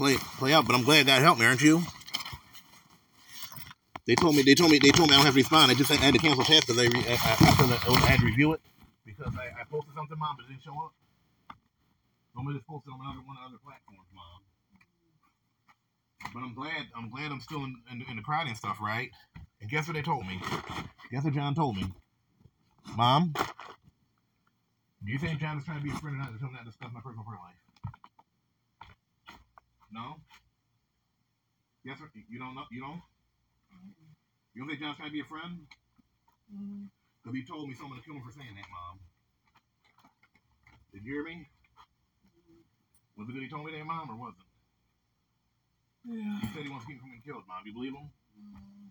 play play out. But I'm glad God helped me, aren't you? They told me they told me they told me I don't have to respond. I just had, to cancel test because I, I, I, I, had to review it because I, I posted something, mom, but it didn't show up. Normally just posted on another one of the other platforms, mom. But I'm glad I'm glad I'm still in, in, in the crowd and stuff, right? And guess what they told me? Guess what John told me? Mom, do you think John is trying to be a friend or not to tell me to my personal prayer life? No? Yes sir? you don't know you don't? You don't think John's trying to be a friend? Mm-hmm. Because he told me someone to kill him for saying that, Mom. Did you hear me? Mm-hmm. Was it good he told me that, Mom, or wasn't? Yeah. He said he wants to keep from killed, Mom. Do you believe him? Mm-hmm.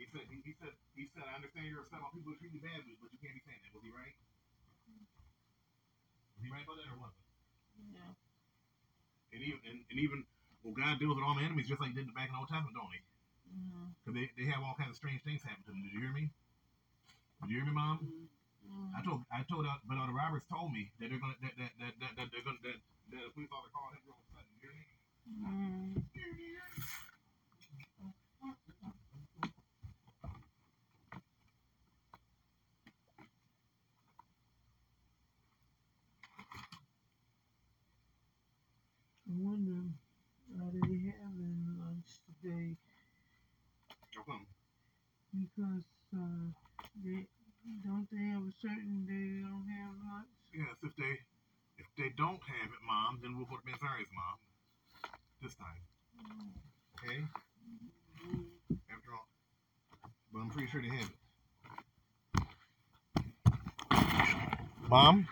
He said, he, he said, he said, I understand you're upset about people who treat you badly, but you can't be saying that. Was he right? Was he right about that, or wasn't? Yeah. And even, and, and even, well, God deals with all my enemies just like he did back in the Old Testament, don't he? Because they, they have all kinds of strange things happen to them. Did you hear me? Did you hear me, Mom? I told I told uh, but uh, the Roberts told me that they're gonna that that that, that, that they're gonna that, that the police officer called him all of a sudden. You hear me? Mhm. I wonder, are they having lunch today? How come? Because uh, they don't they have a certain they don't have lunch? Yes, if they if they don't have it, Mom, then we'll go to Miss Harry's, Mom. This time, okay? After all, but I'm pretty sure they have it. Mom.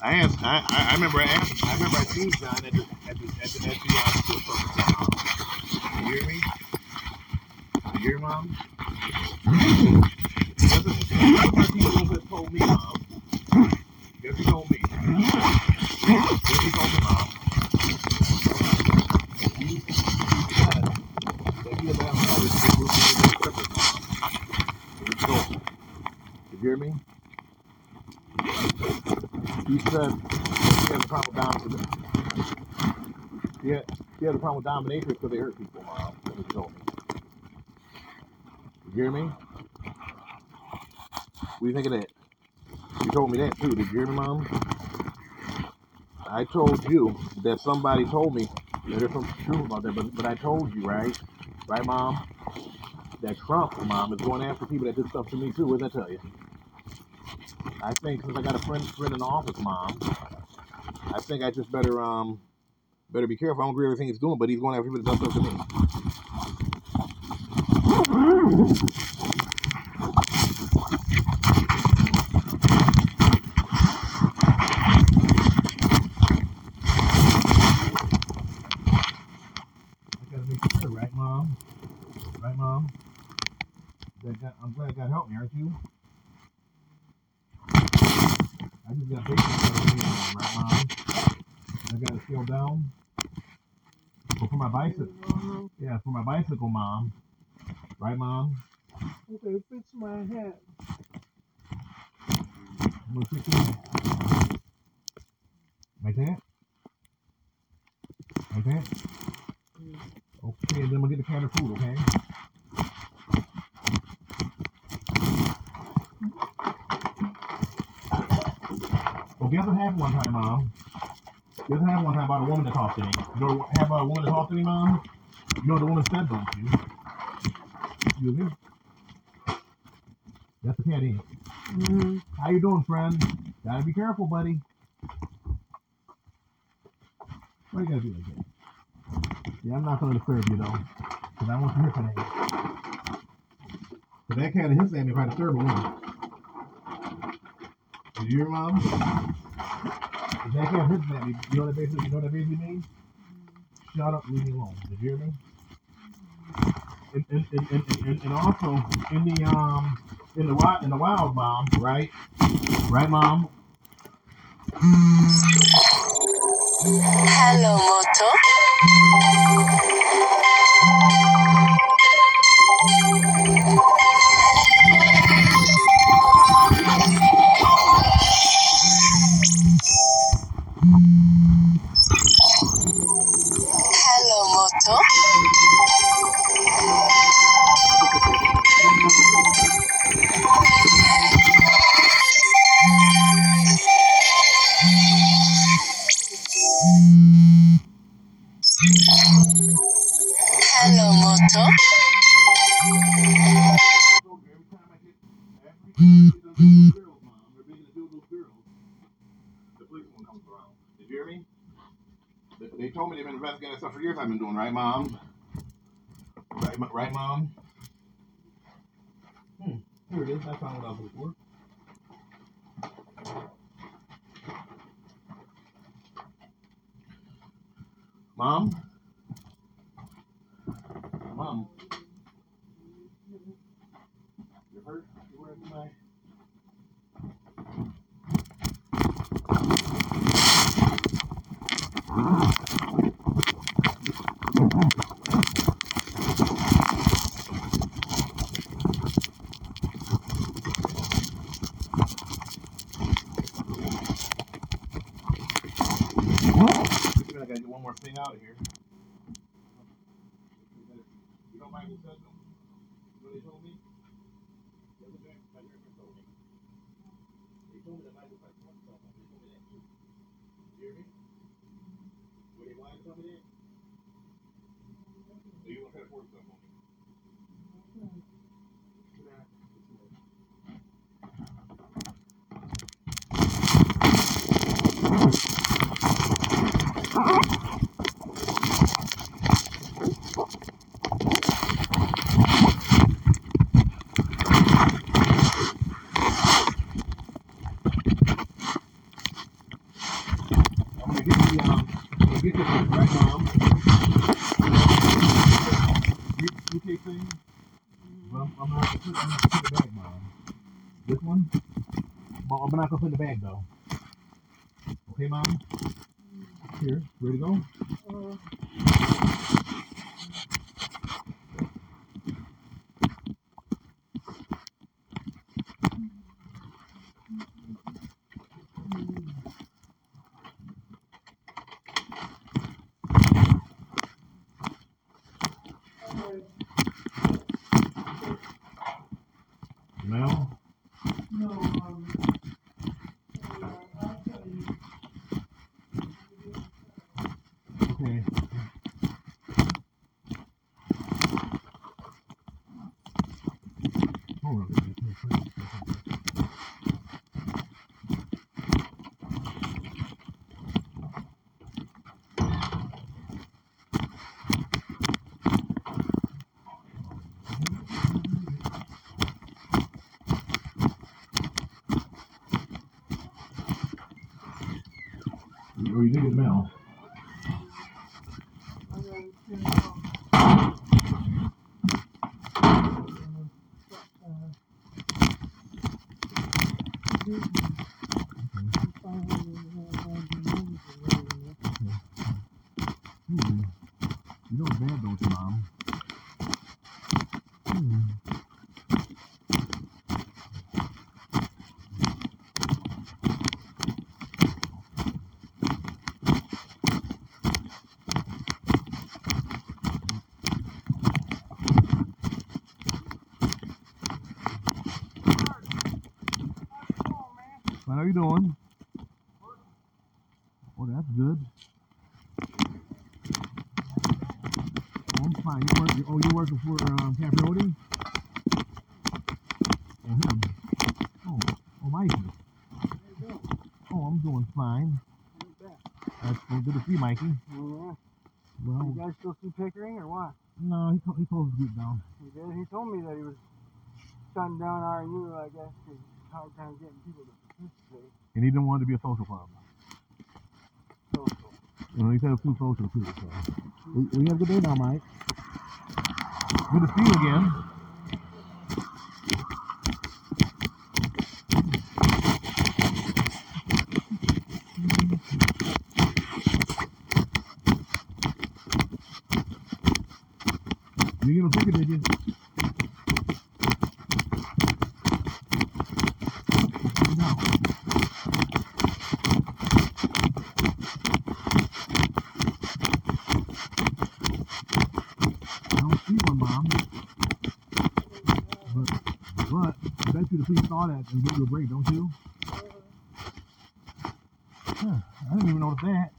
I asked. I, I, I remember. I asked. I remember. I seen John at the at the at the, at the uh. You hear me? You hear, Mom? Told me. Did you hear me? He said. He had, a problem with domination because they hurt people, Mom. Did me? What do you think of that? You told me that too. Did you hear me, Mom? I told you that somebody told me that there's some truth about that, but, but I told you, right? Right, Mom? That Trump, Mom, is going after people that did stuff to me too. What did I tell you? I think since I got a friend friend in the office, Mom, I think I just better um better be careful. I don't agree with everything he's doing, but he's going after people that done stuff to me. I gotta make sure, right, Mom? Right, Mom? That God, I'm I just got here, right, Mom? I gotta scale down. But for my bicycle, Uh-huh. yeah, for my bicycle, Mom. Right, Mom? Okay, fix my hat. It. Like that? Like that? Okay, then gonna get the can of food, okay? Well, guess what happened one time, Mom? Guess what happened one time about a woman that talked to me? You know what happened about a woman that talked to me, Mom? You know what the woman said, don't you? You hear? That's the cat in. Mm-hmm. How you doing, friend? Gotta be careful, buddy. Why you gotta do like that? Yeah, I'm not gonna disturb you though, because I want you here today. But that cat hissed at me if I disturb a woman. Did you hear, Mom? That cat hissed at me, you know what that basically, you know what that basically means? Shut up, leave me alone. Did you hear me? And, and, and, and, and, also in the um in the wild in the wild, Mom, right? Right, Mom? Hello, moto, I've been doing right, mom. Right, right, mom. Hmm. Here it is. I found what I was looking for. Mom. Mom. You hurt? You hurt my. I gotta get one more thing out of here. You don't mind me touching them? You know what they told me? The other day, my girlfriend told me. They told me that Michael Price wants something. They told me that too. You hear me? Were they lying to me? So you gonna try to force something on me? I'm gonna get the um, I'm gonna get this one, right, mom? You, you take thing? Well, I'm gonna have to put, I'm gonna have to put it back, mom. This one? Well, I'm not gonna put in the bag though. Okay, mom? Here, ready to go? Uh, Now? no, um, uh, I'll tell you. Okay. Hold on. Oh, you did it now. I'm gonna turn it off. Hmm. You know it's bad, don't you, Mom? Hmm. What are you doing? Oh, that's good. Oh, I'm fine. You work, oh, you're working for um? Oh, him. Oh, oh, Mikey. Oh, I'm doing fine. That's well, good to see Mikey. Yeah. Well, You guys still see Pickering or what? no, he, he closed the group down. He did. He told me that he was shutting down RU, I guess, because it's hard time getting people to participate. And he didn't want it to be a social club. You know, he said it's too social, too. So. We, we have a good day now, Mike. Good to see you again. You get a ticket, did you? You saw that and give you a break, don't you? Mm-hmm. Huh, I didn't even notice that.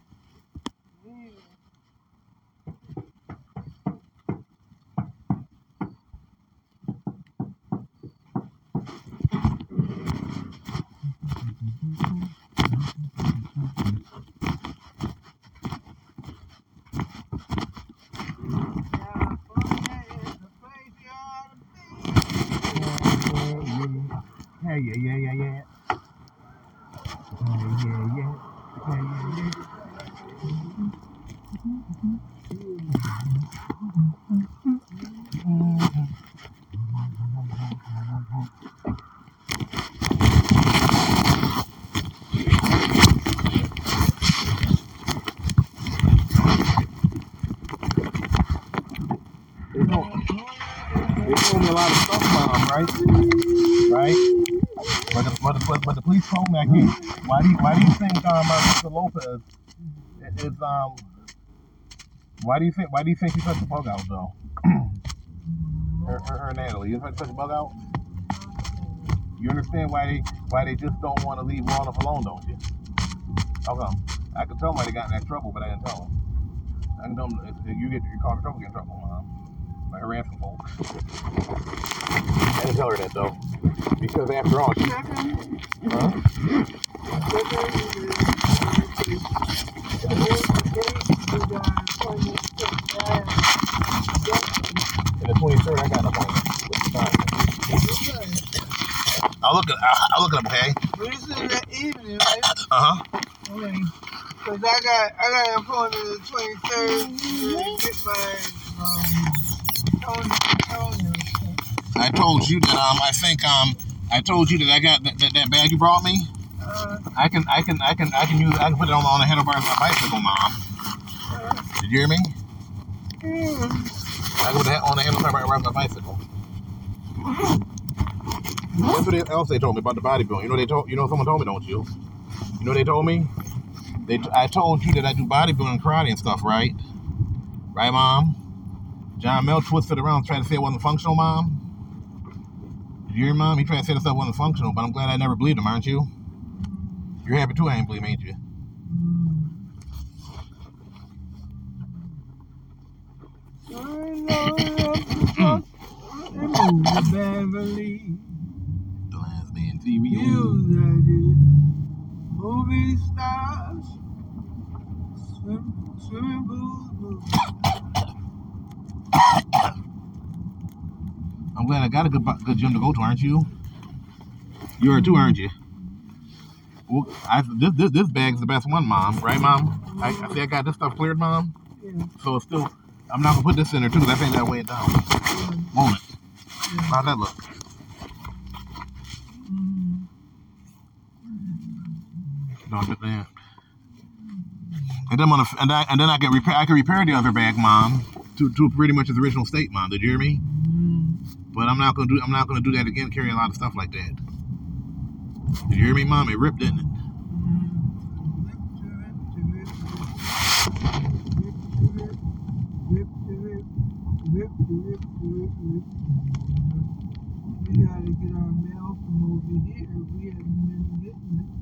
Yeah, yeah, yeah, yeah, yeah. Yeah, yeah, yeah. Yeah, yeah, yeah. They told, they told me a lot of stuff about them, right? Right? But the, but, the, can't. Why do you, why do you think um, uh, Mr. Lopez is um? Why do you think why do you think he took the bug out though? her, her, her Natalie, you think he took the bug out? You understand why they why they just don't want to leave long alone, don't you? I could tell them why they got in that trouble, but I didn't tell them. I can tell them if you get you caught in trouble, get in trouble. Mom. By harassing folks. I didn't tell her that though, because after all, she. Huh? And the 23rd, I got an appointment with the doctor. I'll look it. I'll, I'll look it up. Okay. This is the evening, right? Uh huh. Okay. Cause I got I got an appointment the twenty third to get my um I told you that um I think um I told you that I got that, that, that bag you brought me. Uh, I can I can I can I can use I can put it on on the handlebars of my bicycle, mom. Did you hear me? mm, I can put that on the handlebars of my bicycle. That's what else they told me about the bodybuilding. You know they told you know someone told me, don't you? You know they told me? They t- I told you that I do bodybuilding, karate, and stuff, right? Right, mom? John Mel twisted around trying to say it wasn't functional, mom. Did you hear, mom? He tried to say the stuff wasn't functional, but I'm glad I never believed him, aren't you? You're happy too, I ain't believe, ain't you? I know enough to move the Beverly last man TV. Movie stars swim, swimming pools. I'm glad I got a good good gym to go to, aren't you? You are too, aren't you? Well, I, this, this this bag's the best one, mom. Right, mom? I, I see I got this stuff cleared, mom. Yeah, So it's still, I'm not gonna put this in there too, I think weigh it down. yeah, Won't it? yeah. How's that look? Mm. Don't do that. And then I'm gonna, and, I, and then I can repair, I can repair the other bag, mom, to, to pretty much its original state, mom. Did you hear me? Mm. But I'm not gonna do, I'm not gonna do that again. Carry a lot of stuff like that. Did you hear me, mom? It ripped, didn't it? We gotta get our mail from over here. We haven't been getting it.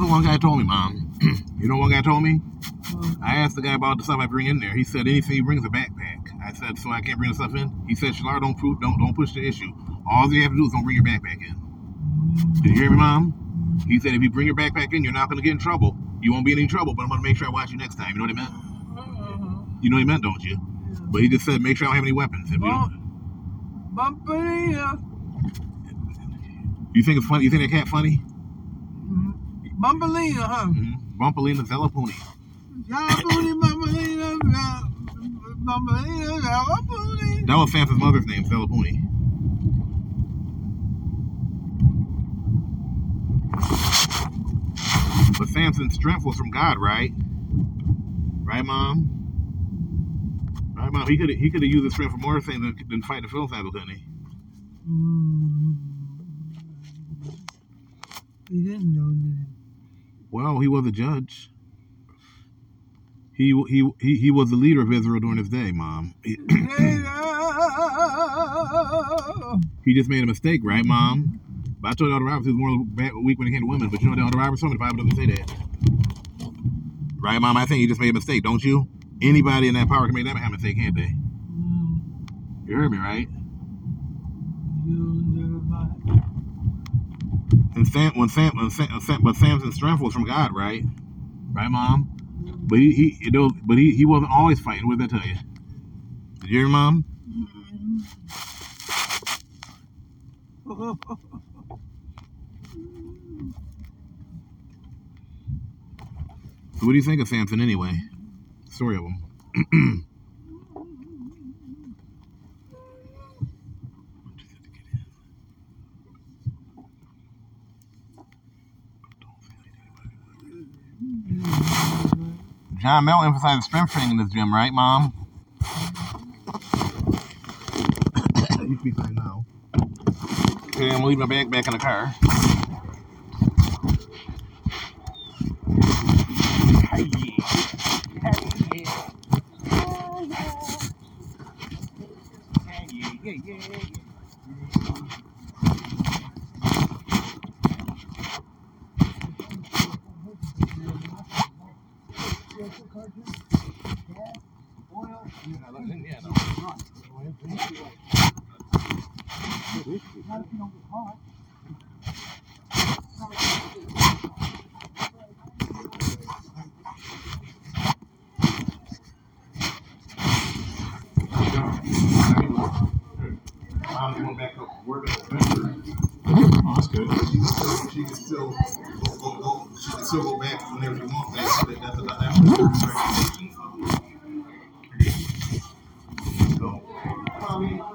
The other one guy told me, Mom. you know one guy told me? I asked the guy about the stuff I bring in there. He said anything he brings a backpack. I said, so I can't bring the stuff in? He said, Shalar, don't prove, don't don't push the issue. All you have to do is don't bring your backpack in. Did you hear me, Mom? He said if you bring your backpack in, you're not gonna get in trouble. You won't be in any trouble, but I'm gonna make sure I watch you next time. You know what he meant? uh, You know what he meant, don't you? yeah. But he just said make sure I don't have any weapons. You, Bump, you think it's funny? You think that cat funny? Bumpalina, huh? Mm-hmm. Bumpalina Zelapuni. Jalapuni, Bumpalina, Bumpalina, Jalapuni. That was Samson's mother's name, Velapuni. But Samson's strength was from God, right? Right, Mom? Right, Right, Mom, he could he could have used his strength for more things than, than fighting the Philistines, couldn't he? Mm. He didn't know that. Well, he was a judge. He he he, he was the leader of Israel during his day, Mom. He, he just made a mistake, right, Mom? But I told Elder Roberts he was more bad, weak when it came to women. But you know what Elder Roberts told me the Bible doesn't say that. Right, Mom? I think he just made a mistake, don't you? Anybody in that power can make that kind of mistake, can't they? Mm. You heard me, right? And Sam, when Sam, when Sam, Sam, but Samson's strength was from God, right? Right, Mom? But he, he, it was, but he, he wasn't always fighting. What did that tell you? Did you hear, Mom? So what do you think of Samson anyway? Story of him. John Mel emphasized strength training in this gym, right, Mom? you should be fine now. Okay, I'm gonna leave my bag back in the car. Mom's going back to work at November. Oh, Oh, that's good. She can still go, go, go. She can still go back whenever she wants. That's that's that's that's So. You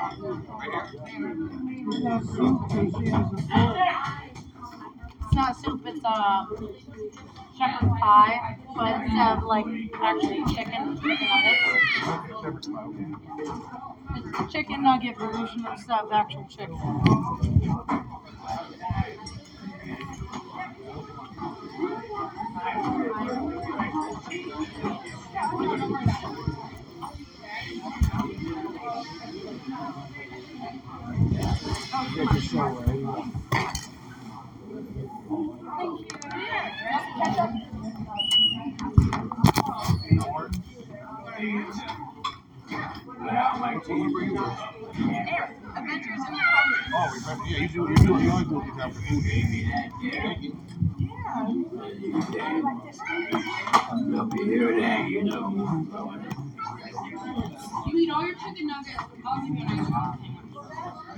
It's not soup. It's it's uh, shepherd's pie, but instead of like actually chicken, nuggets. It's chicken nugget version instead of actual chicken. Yeah, you you do, you always do this after food. Thank you. Up here,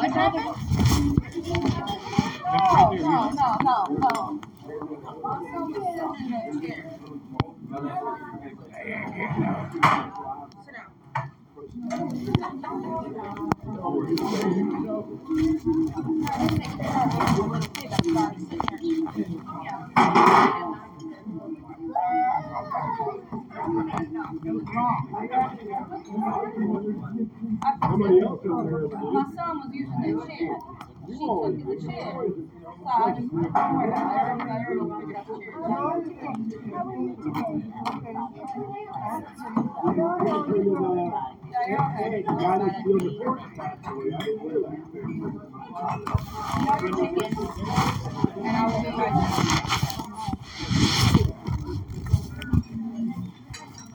What happened? No, no, no, no, no. Sit down. I. My son was using that chair. She took the chair. So I just forward. I I the chair. Order chicken, and I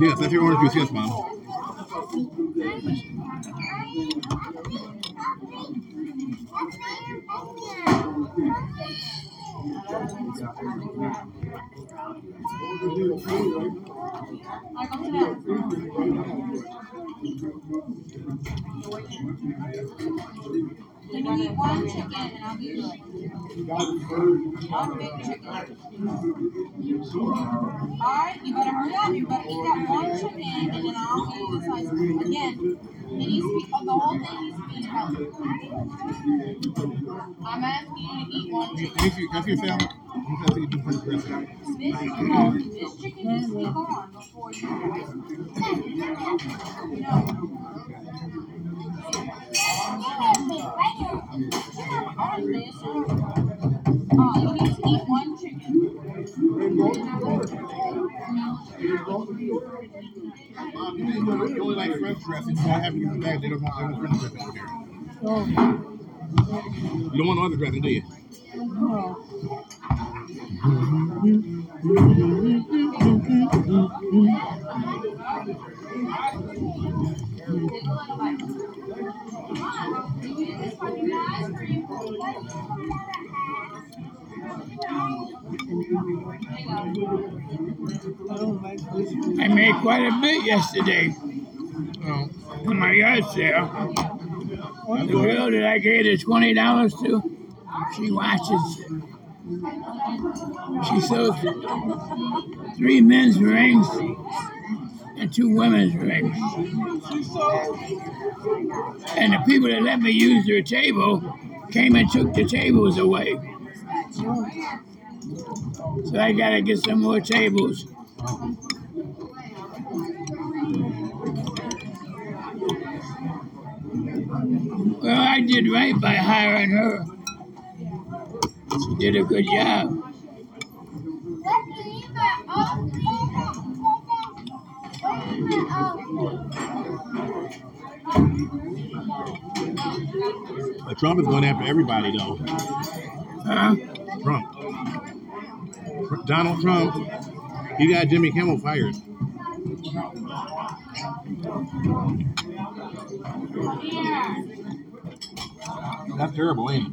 Yes, that's your orange juice. Yes, mom. Michael, sit you eat one chicken and I'll give you one big chicken? Alright, you better hurry up. You better eat that one chicken and then I'll give you the size. Again, needs to be, oh, the whole thing to be. I'm asking you to eat one chicken. Can you, can you salad? You you do French dressing. This, no, this chicken to gone before you. Honestly, it's true. Uh, you need to eat one chicken. You you only like French dressing, so I have to use the bag. They don't want, French dressing over there. You don't want no other dressing, do you? I made quite a bit yesterday No. in my yard sale. The girl that I gave the twenty dollars to, she washes. She sews three men's rings and two women's rings. And the people that let me use their table came and took the tables away. So I gotta get some more tables. Well, I did right by hiring her. She did a good job. But Trump is going after everybody, though. Huh? Trump. Donald Trump, you got Jimmy Kimmel fired. That's terrible, ain't it?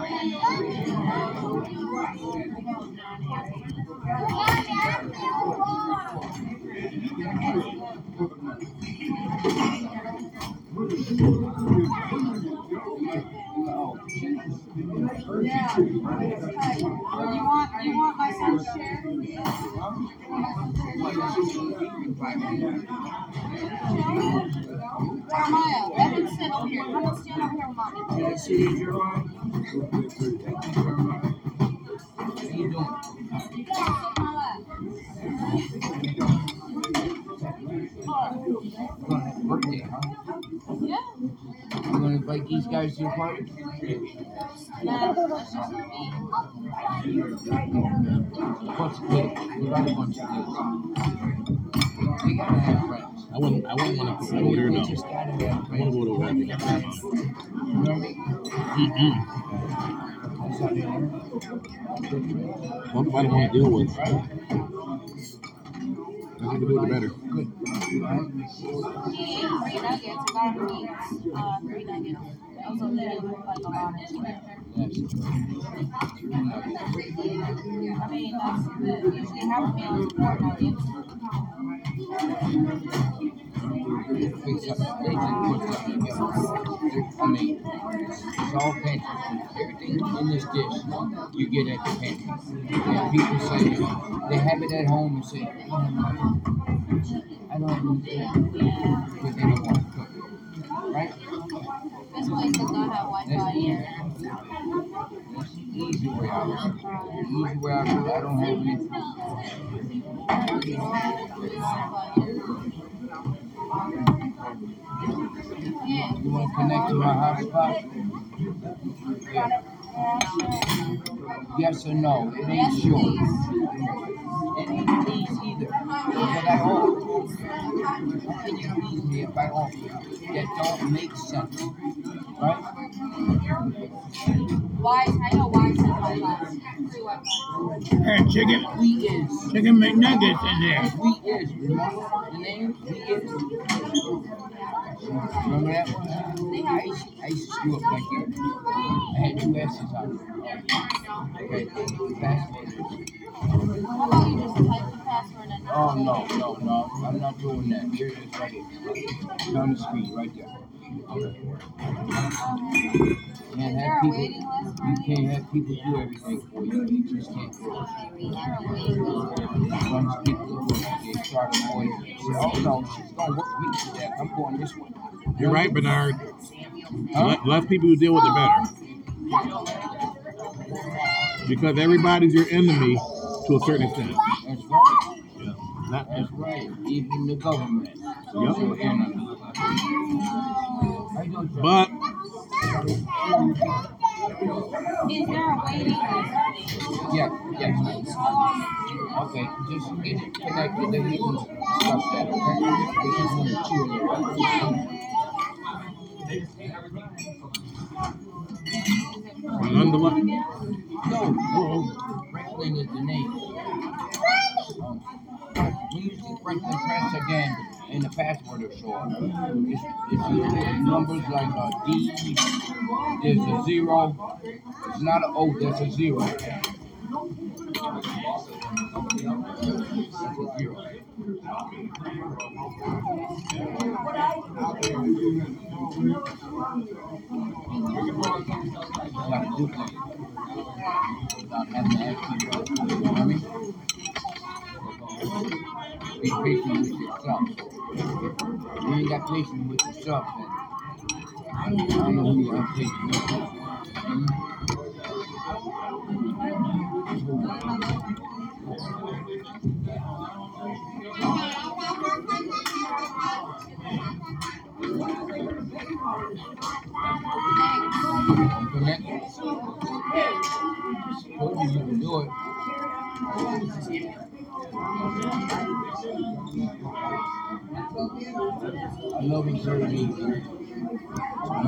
Yeah. You want you want my son's share? Jeremiah, let him sit over here. Come and stand over here with mommy. Can I see you, Jeremiah? You these guys to your party? Nah, that's just me. Bunch of kids. You got a bunch of kids. Gotta have friends. I wouldn't. I wouldn't want to go there. You No. just gotta I want to go to mm-hmm. where I can get my You know what I mean? Mm-mm. That's how they are. Nobody want to deal with. The think the do the better. Good. He ate three nuggets. I got him to eat uh, three nuggets. Those over there look like a I mean, it's all pantry. Everything in this dish, you get at the pantry. People say they have it at home and say, oh, "I don't know. I don't need that. But they don't want to cook. Right? This place does not have Wi-Fi the easy way out. Easy way out I don't have any. Yeah. You want to connect to my hotspot? Yeah. Yes or no? It ain't Yes, sure. please. It ain't please either. Because I offer. How can you please me if I offer that don't make sense? Right? Why? I know why says Wi-Fi. Free Wi-Fi. And chicken, We is. chicken McNuggets in there. We is. Remember the name? We is. Remember that one? I used, I used to screw up like that. I had two S's on it. Okay. Password. How about you just type the password and Oh, no, no, no. I'm not doing that. Here it is right here. It's on the screen right there. Okay. Can't have people, you can't have people do everything for you. You just can't. A? Bunch of people oh, no, she's going to work me. I'm going this way. You're right, Bernard. Huh? Le- less people who deal with it better. Because everybody's your enemy to a certain extent. That's right. Yeah. Not, That's right. Even the government. Yep. Your enemy. I know, Joe. but Is there a waiting list? Yeah, yes. Okay, just get it connected, then we can discuss that, okay? We just want to chew it. nonetheless, No, no, Franklin is the name. Um, we Press again in the password or so. It's, it's numbers like a D, there's a zero, it's not an O. That's a zero. Be patient with yourself. You ain't got patience with yourself, I don't know who you have patience with. Hmm?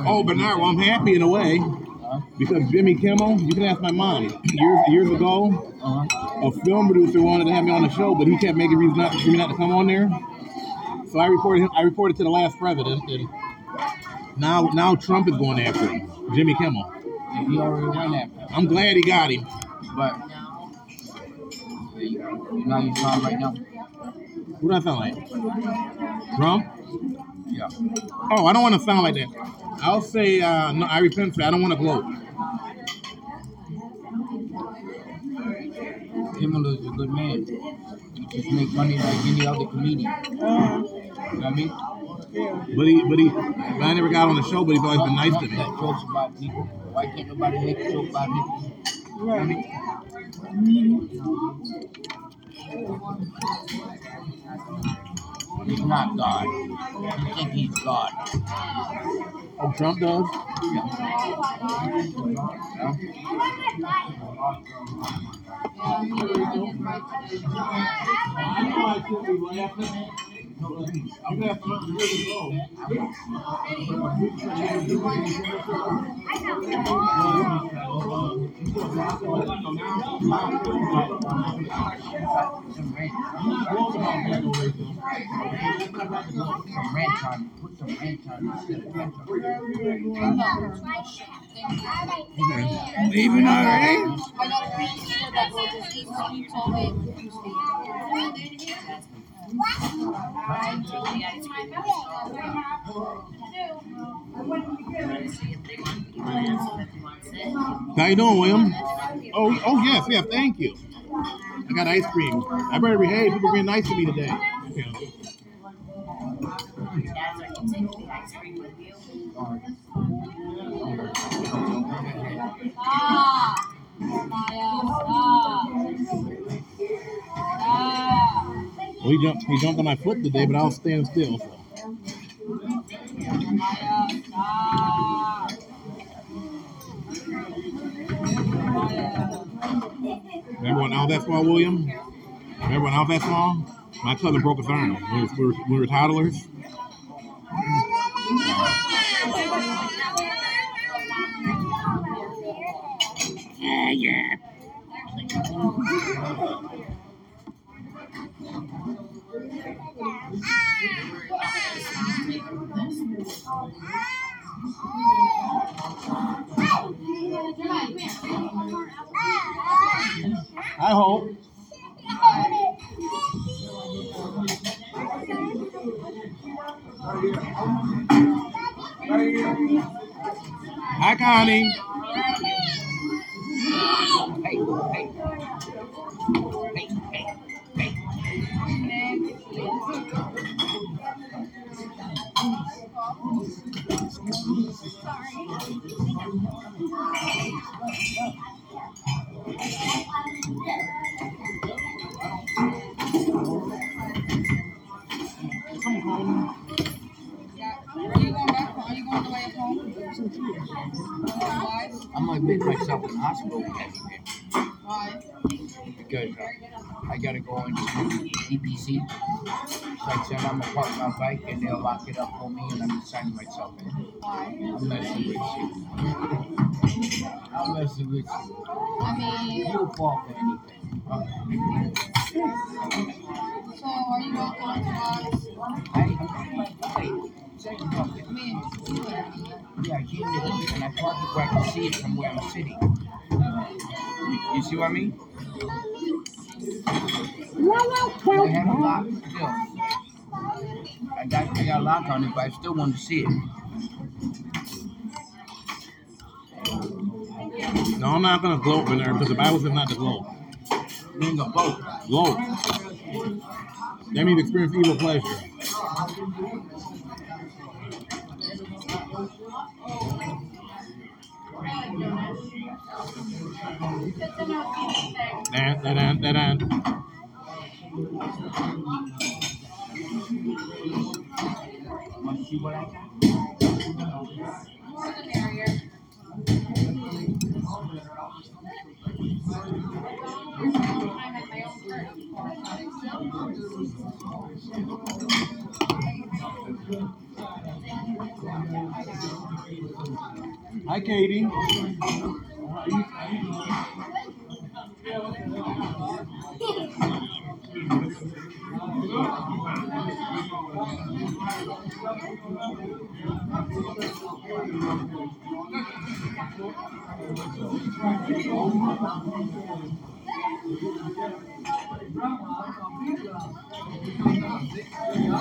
Oh, Bernard, well, I'm happy in a way Huh? because Jimmy Kimmel. You can ask my mom. Years years ago, Uh-huh. a film producer wanted to have me on the show, but he kept making reasons not for me not to come on there. So I reported him. I reported to the last president, and now now Trump is going after him, Jimmy Kimmel. And he already went after. him. I'm glad he got him. But you, know you sound right now? What do I sound like? Trump? Yeah. Oh, I don't want to sound like that. I'll say uh, no. I repent. for I don't want to gloat. Kimmel is a good man. He just make money like any other comedian. You know what I mean? But he, but he, but I never got on the show. But he's always been nice to me. That jokes about people. Why can't nobody make a joke about him? You know what I mean? He's not God. You think he's God. Oh, Trump does. Ketchup. Leaving already? I got a ranch here that will just you told me. How you doing, William? Oh, oh yes, yeah. Thank you. I got ice cream. I better behave. People being nice to me today. Yeah. Maya, stop. Stop. Well, he jumped. He jumped on my foot today, but I was standing still. So. Remember when I that small, William? Remember when I that small? My cousin broke his arm. We were, we were, we were toddlers. Yeah, yeah. I hope. Hi, Connie. Hey, hey. I'm gonna admit myself in the hospital Why? Because uh, I gotta go into EPC. So I said I'm gonna park my bike and they'll lock it up for me and I'm signing myself in. I'm messing with you. I'm messing with you. I mean, You fall for anything. Uh, so are you going to box? I, say something. I mean, Yeah, I came to and I parked it where I can see it from where I'm sitting. You, you see what I mean? I have a lock still. I got I got a lock on it, but I still want to see it. No, I'm not gonna gloat in there because the Bible says not to gloat. Being a boat. Gloat. That means experience evil pleasure. Hi, Katie.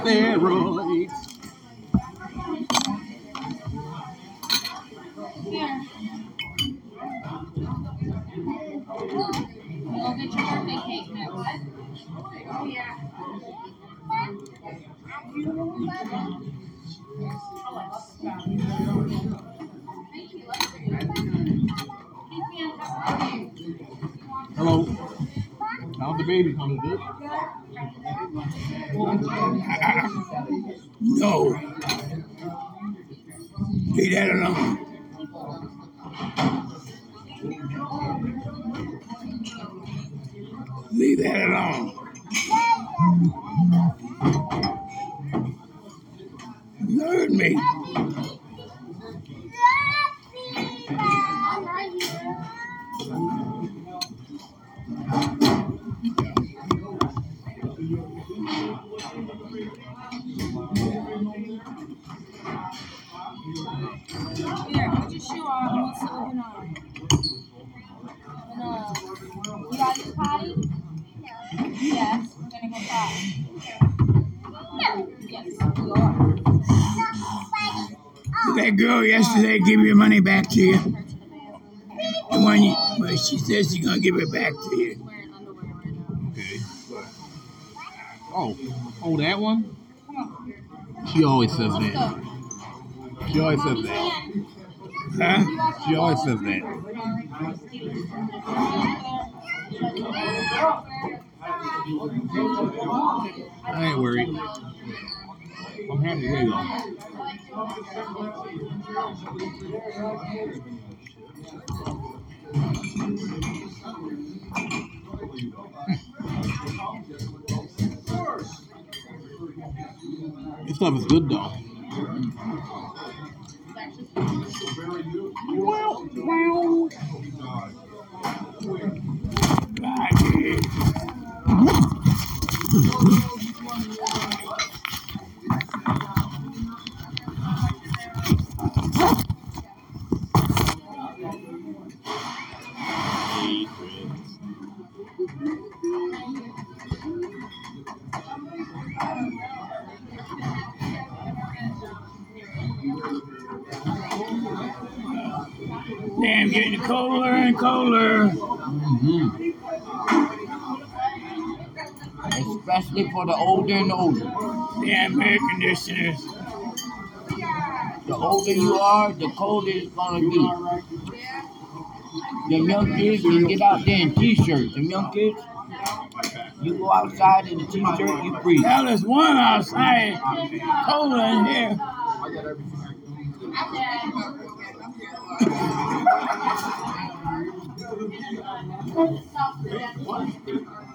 Steroids. Here. Get your cake next. Hello. How's the baby coming? Good? No. Leave that alone. Leave that alone. You heard me. Potty? Yes, we're gonna go potty. Yes, you are. That girl yesterday give your money back to you? The one you, well, she says she's gonna give it back to you. Wearing underwear right now. Okay. Oh, oh, that one? She always says Let's that. go. She always says that. Huh? She always says that. I ain't worried. I'm happy with you. This stuff is good though. Damn, getting colder and colder. Mm-hmm. especially for the older and older. Damn air conditioners. The older you are, the colder it's gonna be. The young kids can get out there in t-shirts. The young kids, you go outside in a t-shirt, you breathe. Hell, there's one outside, colder in here.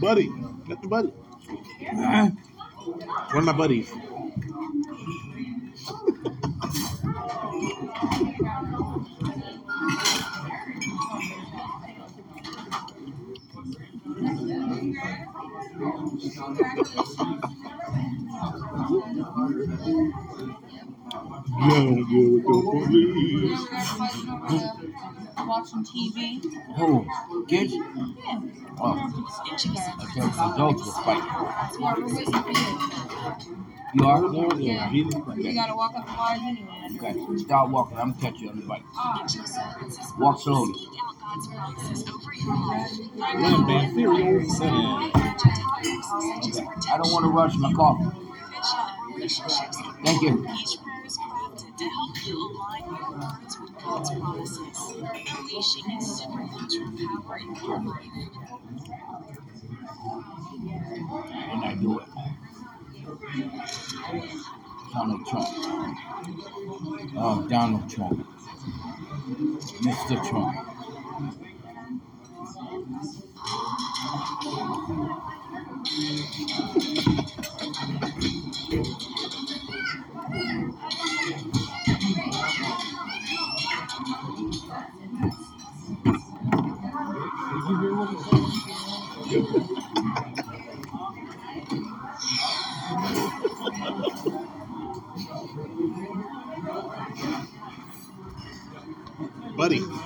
buddy. That's the buddy. One of my buddies. Girl with the police. Watching TV. Who? Kids? Yeah. Oh, I thought adults were fighting. That's why we're waiting for you. You are? Yeah. You Okay. gotta walk up the wires anyway. Okay. Start walking. I'ma catch you on the bike. Walk slowly. One man, serial seven. Okay. I don't want to rush my coffee. Thank you. Each prayer is crafted to help you align your words with God's promises, unleashing His supernatural power in your life. And I do it. Donald Trump. Oh, Donald Trump. Mr. Trump. Buddy.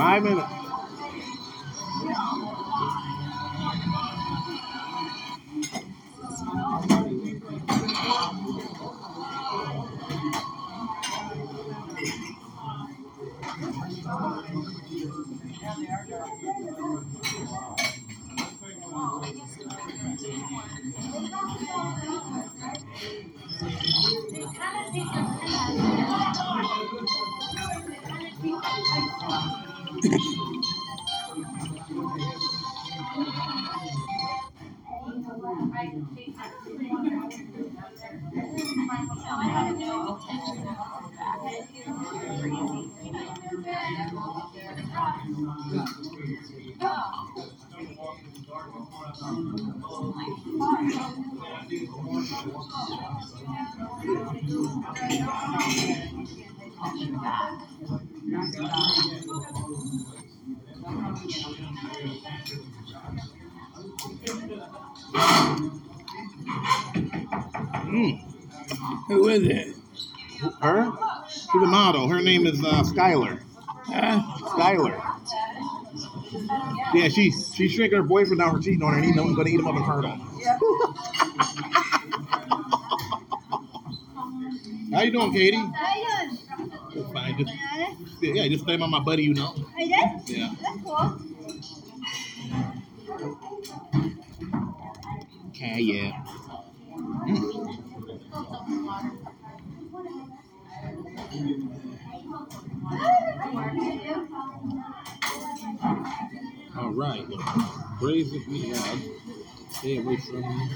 Simon Mm. Who is it? Her? She's a model. Her name is uh, Skylar. Skylar. Yeah, she's she's shrinking her boyfriend down for cheating on her, and he's going to eat him up and hurt him. How you doing, Katie? How you doing? Just fine. Just, yeah, just stay by my buddy, you know. Yeah. That's cool. Okay, yeah. All right. Praise if we have. Stay away from me.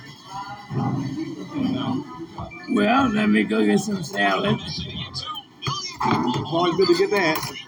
Well, let me go get some salad. it's always good to get that.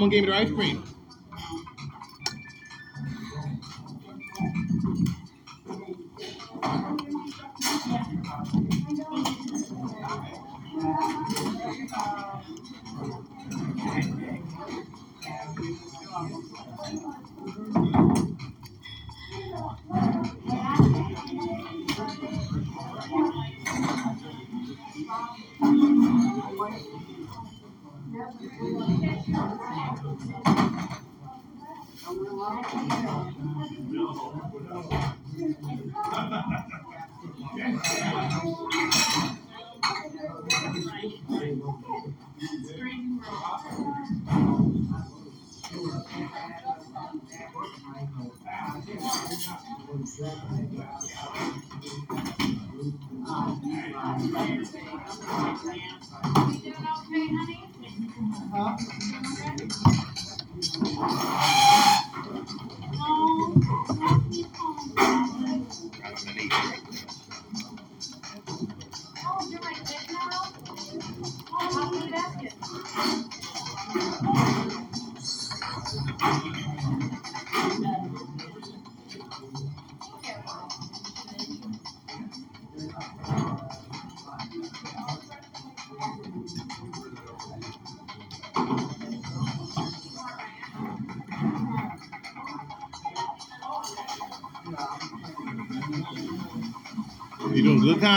Someone gave me their ice cream.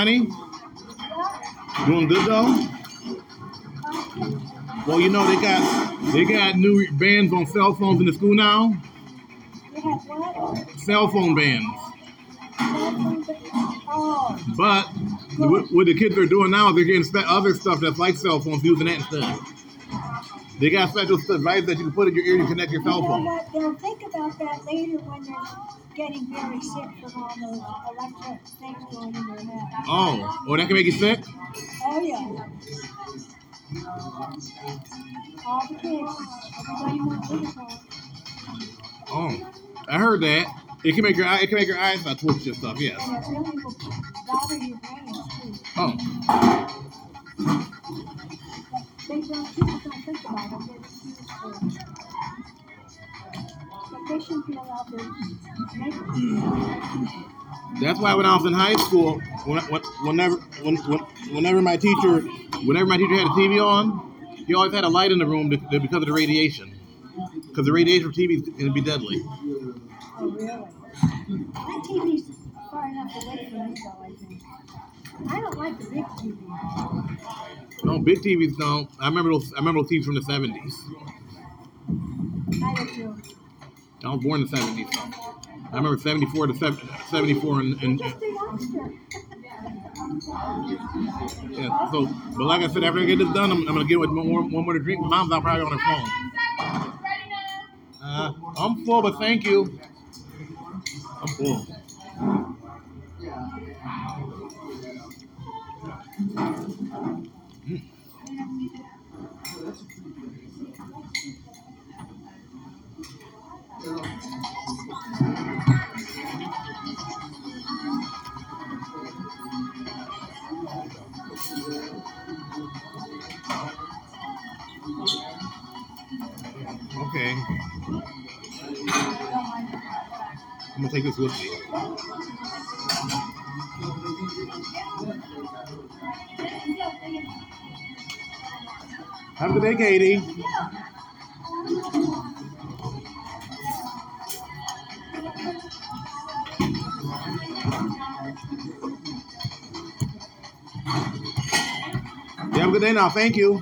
Doing good, doing good though? Well, you know they got they got new bans on cell phones in the school now. You have what? Cell phone bans. But what, the kids are doing now is they're getting spe- other stuff that's like cell phones, using that instead. They got special device that you can put in your ear and connect your you cell know phone. what? They'll think about that later when they're getting very sick from all those uh, electric things going in their head. Oh, oh, that can make you sick. Oh, yeah. All the kids, everybody wants to Oh, I heard that. It can make your it can make your eyes start twitch and stuff. Yes. And it really will bother your brains too. Oh, They don't, people don't think about it, they're used for. But they shouldn't be allowed to it. That's why when I was in high school, when, when, whenever when, when, whenever my teacher whenever my teacher had a TV on, he always had a light in the room to, to- because of the radiation. Because the radiation from TV can be deadly. Oh, really? My TV's far enough away from me I think. I don't like the big TV. No, big TVs don't. I remember those. I remember those TVs from the seventies. I do too. I was born in the seventies. So. I remember seventy four to 70, 74 and, and Just yeah. So, but like I said, after I get this done, I'm, I'm gonna get with one more, one more to drink. Mom's out probably on her phone. Uh, I'm full, but thank you. I'm full. Okay. I'm gonna take this with me. Have a good day, Katie. Good day now. Thank you.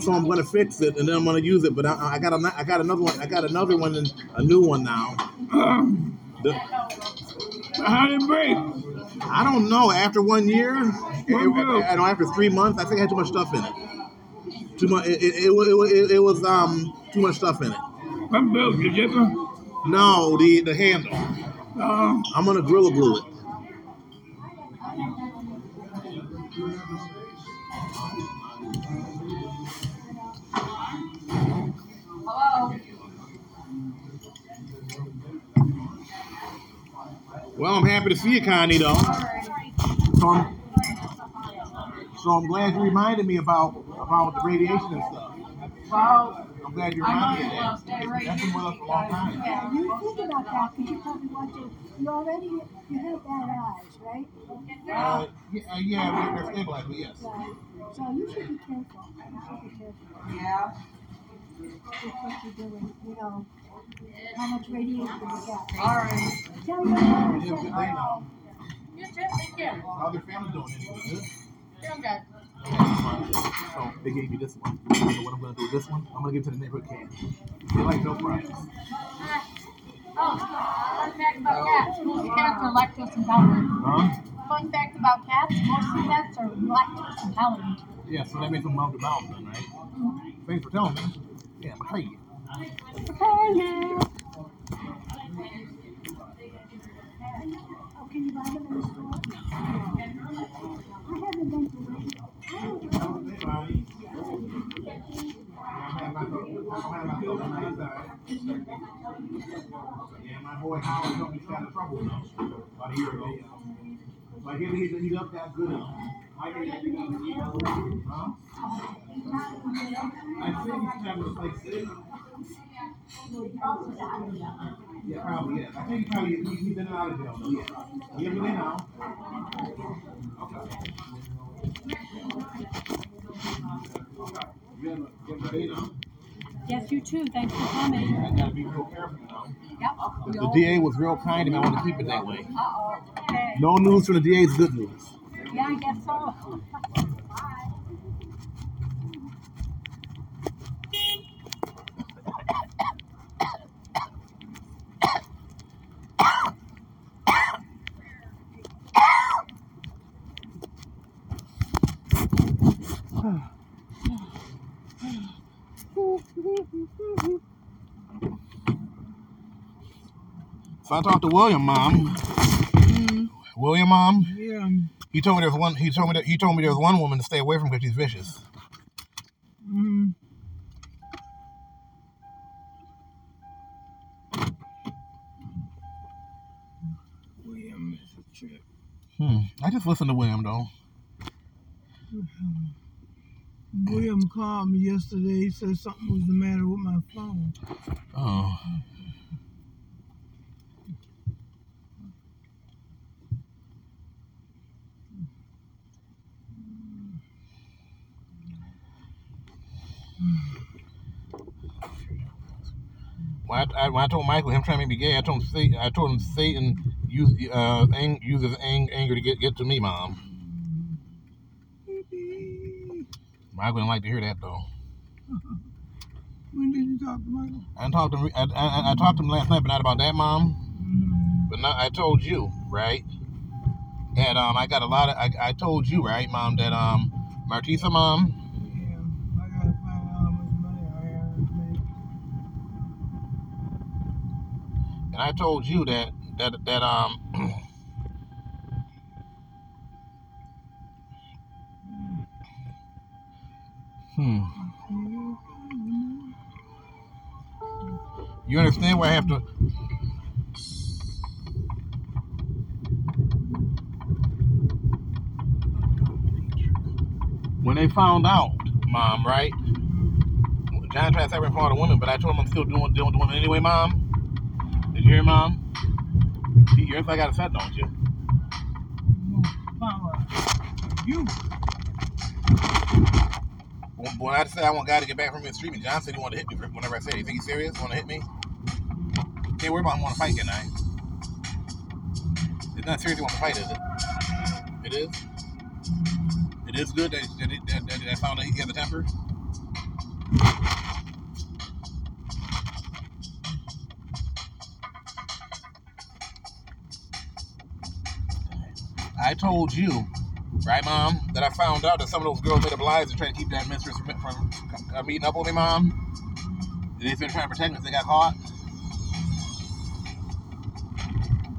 so I'm gonna fix it and then I'm gonna use it. But I, I got a, I got another one. I got another one, and a new one now. Um, The- how did it break? I don't know. After one year, it, I know after three months, I think I had too much stuff in it. Too much. It, it, it, it, it, it was um too much stuff in it. What the zipper? No, the the handle. Uh, I'm gonna gorilla glue it. Well, I'm happy to see you, Connie, though. So I'm, so I'm glad you reminded me about about the radiation and stuff. Wow. I'm glad you I reminded me of will that. right That's here. been with us a long time. Yeah. You think about that because you probably want to, you already, you have bad eyes, right? Uh, yeah, uh, yeah, we're stabilized, but yes. Right. So you should be careful. You should be careful Yeah. with what you're doing, you know, how much radiation you got. All right. Tell your You parents have a good that- day now. You too. Thank you. How's your family doing? Anything good? Doing good. So they gave me this one. So what I'm gonna do with this one, I'm gonna give it to the neighborhood cat. They like no price. Oh, fun fact about cats. Most cats are lactose intolerant. Huh? Fun fact about cats. Most cats are lactose intolerant. Yeah, so that makes them mouth to mouth then, right? Mm-hmm. Thanks for telling me. Yeah, I'm gonna tell you. Oh, can you buy them in the store? I haven't been to Yeah, my boy Howard trouble about a year ago. He's, he's up that good. I think like. Yeah, probably, yeah. I think he probably, he, he's in and out of jail, though, yeah. You have a good day now. Okay. Okay. You have a, you have a good day. Yes, you too. Thanks for coming. I gotta be real careful, you know. Yep. The DA was real kind to me. I want to keep it that way. Uh oh. Okay. No news from the DA is good news. Yeah, I guess so. If I talked to William, mom, mm. William, mom, yeah, he told me there's one. He told me that he told me there's one woman to stay away from because she's vicious. Mm-hmm. William is a trip. Hmm. I just listened to William though. Mm-hmm. William called me yesterday. He said something was the matter with my phone. Oh. When I, I, when I told Michael him trying to make me gay, I told him I told him Satan use uh ang, uses ang, anger to get get to me, mom. Michael didn't like to hear that though. When did you talk to Michael? I talked to him. I, I, I talked to him last night, but not about that, mom. Mm. But not, I told you, right? And um, I got a lot of. I, I told you, right, mom, that um, Martisa, mom, Yeah, I gotta find out how much money I have to and I told you that that that um. hmm. You understand why I have to? When they found out, mom, right? John tried to separate from the women, but I told him I'm still doing doing the women anyway, mom. Did you hear, mom? You hear if I got a set, don't you? Power. You. When, I said I want God to get back from me streaming, John said he wanted to hit me whenever I said. "You think he's serious? Want to hit me? Can't worry about him want to fight, can I? It's not serious. He want to fight, is it? It is. It is good that that, that, that, that I found out he has a temper. I told you, right, Mom, that I found out that some of those girls made up lies to try to keep that mistress from, from uh, meeting up with me, Mom. And they've been trying to protect me if they got caught.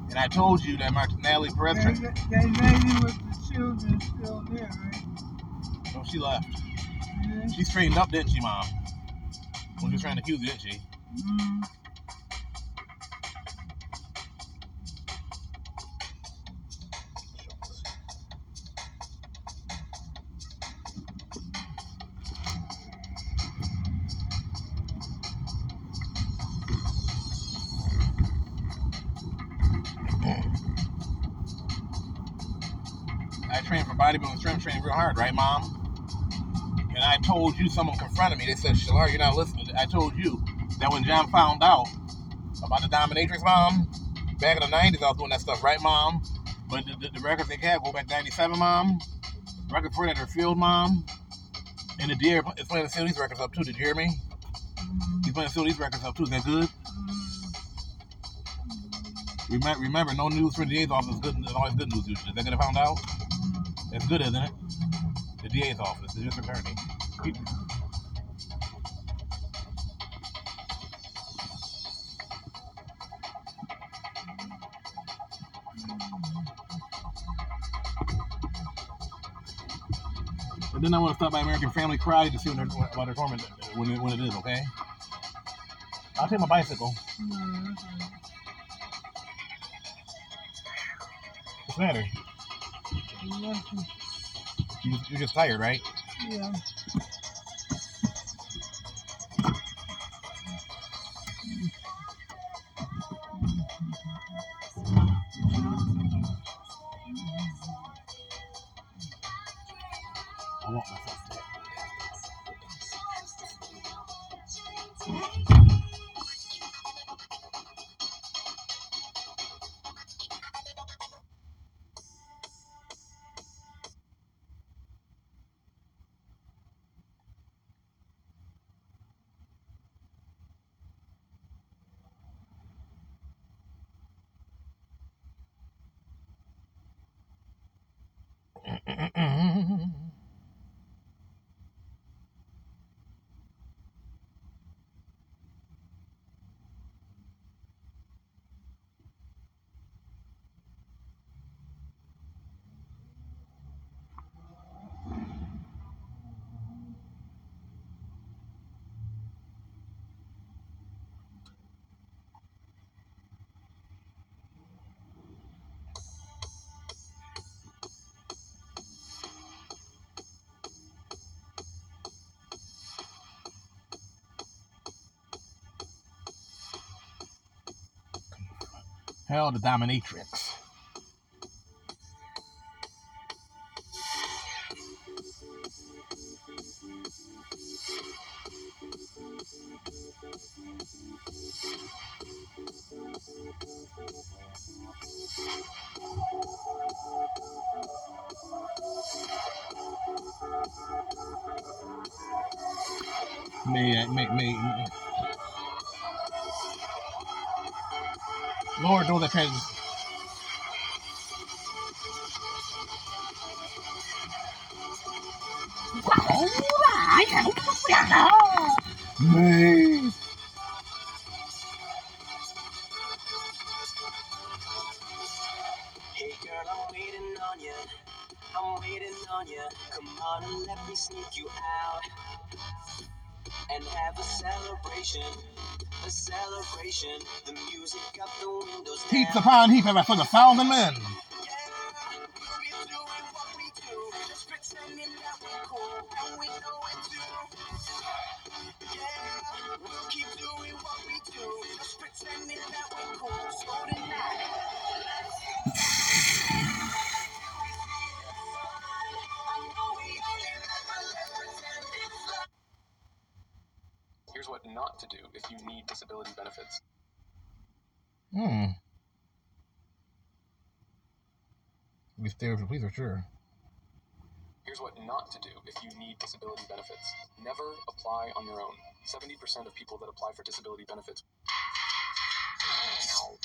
And I told you that Martin Natalie Perez, that, that lady with the children still there, right? no, she left. Yeah. She straightened up, didn't she, Mom? When she was trying to accuse you, didn't she? Mm. Right, Mom? And I told you someone confronted me. They said, Shalar, you're not listening. I told you that when John found out about the dominatrix, Mom, back in the 90s, I was doing that stuff, right, Mom? But the, the, the records they had go back to 97, Mom. Record are field, Mom. And the deer is playing to seal these records up, too. Did you hear me? He's playing to seal these records up, too. Is that good? Remember, remember no news from the DA's office is good, always good news usually. Is that to found out? That's good, isn't it? The DA's office, the district attorney. He- But then I want to stop by American Family Karate to see when they're, about their tournament when it, when it is, okay? I'll take my bicycle. Mm. What's the matter? Nothing. You, you're just tired, right? Yeah. The dominatrix. Lord down. upon heap of for the thousand men. 70% of people that apply for disability benefits oh,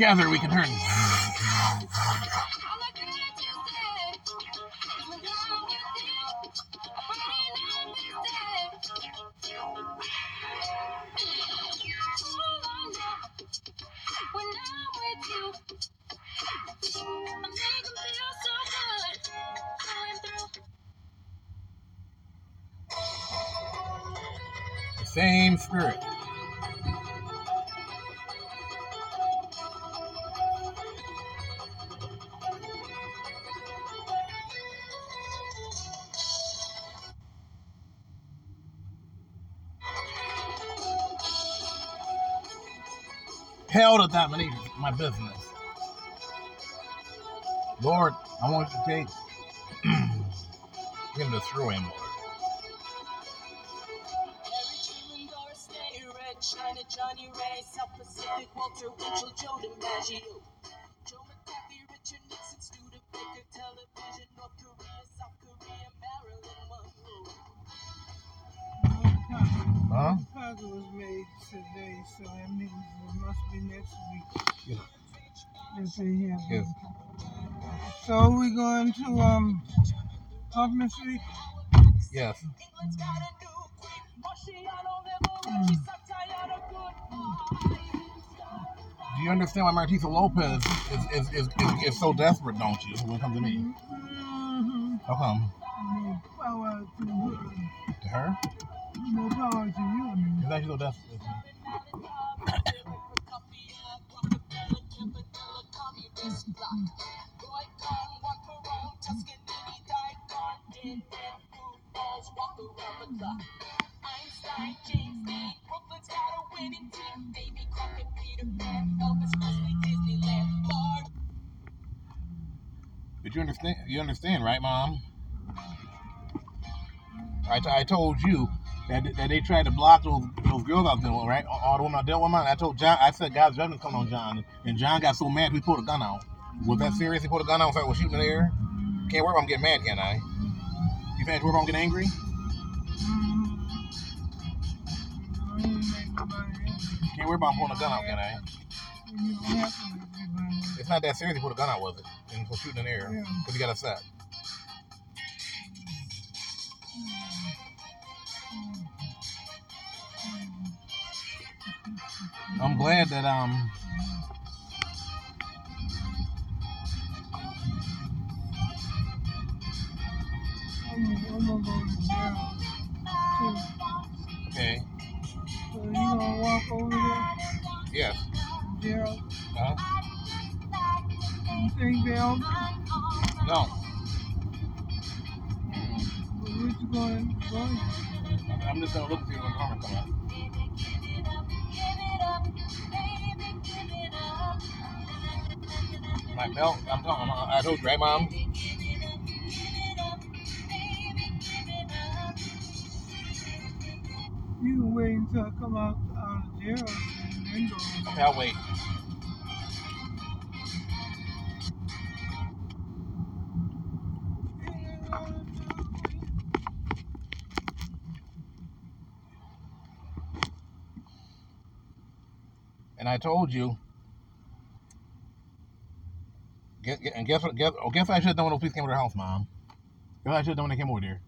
Together we can. All Hell to dominate my business. Lord, I want you to take him to throw him, Lord. Johnnie Ray, South Pacific, Walter Joe DiMaggio. Say here. Yes. So we going to um Hoffman Street? Yes. England's got a new queen, Marciano Liberace, Satire, goodbye. Do you understand why Martisa Lopez is, is, is, is, is so desperate, don't you, when it comes to me? Mm-hmm. How come? More power to her. To her? More power to you. I mean. Is that so desperate? Einstein, James Dean, Brooklyn's got a winning team. Crockett, Peter Pan, Elvis Presley, Disneyland, you understand? You understand, right, Mom? I, t- I told you that, that they tried to block those those girls out there, right? All all the women out there with mine. I told John. I said God's judgment coming on John, and John got so mad he pulled a gun out. Was that mm-hmm. serious? He pulled a gun out and started was shooting in the air. Can't worry about getting mad, can I? You can't worry about getting angry. I ain't make angry. Can't worry about pulling a gun out, can I? You don't have to make people angry. It's not that serious. He pulled a gun out, was it? And was shooting in the air because he got upset. I'm glad that um I'm, I'm gonna go to jail. too. Okay. So you gonna walk over there, Yes. Gerald? Huh? You think they open? No. What you going? Going? I'm just gonna look and see when Carmen come out. Like Mel, I'm talking. I told you, right, Mom? You wait until I come out, out of jail and then go. Okay, I'll wait. And I told you. And guess what? Guess, oh, guess what I should have done when the police came to their house, Mom. Guess what I should have done when they came over there?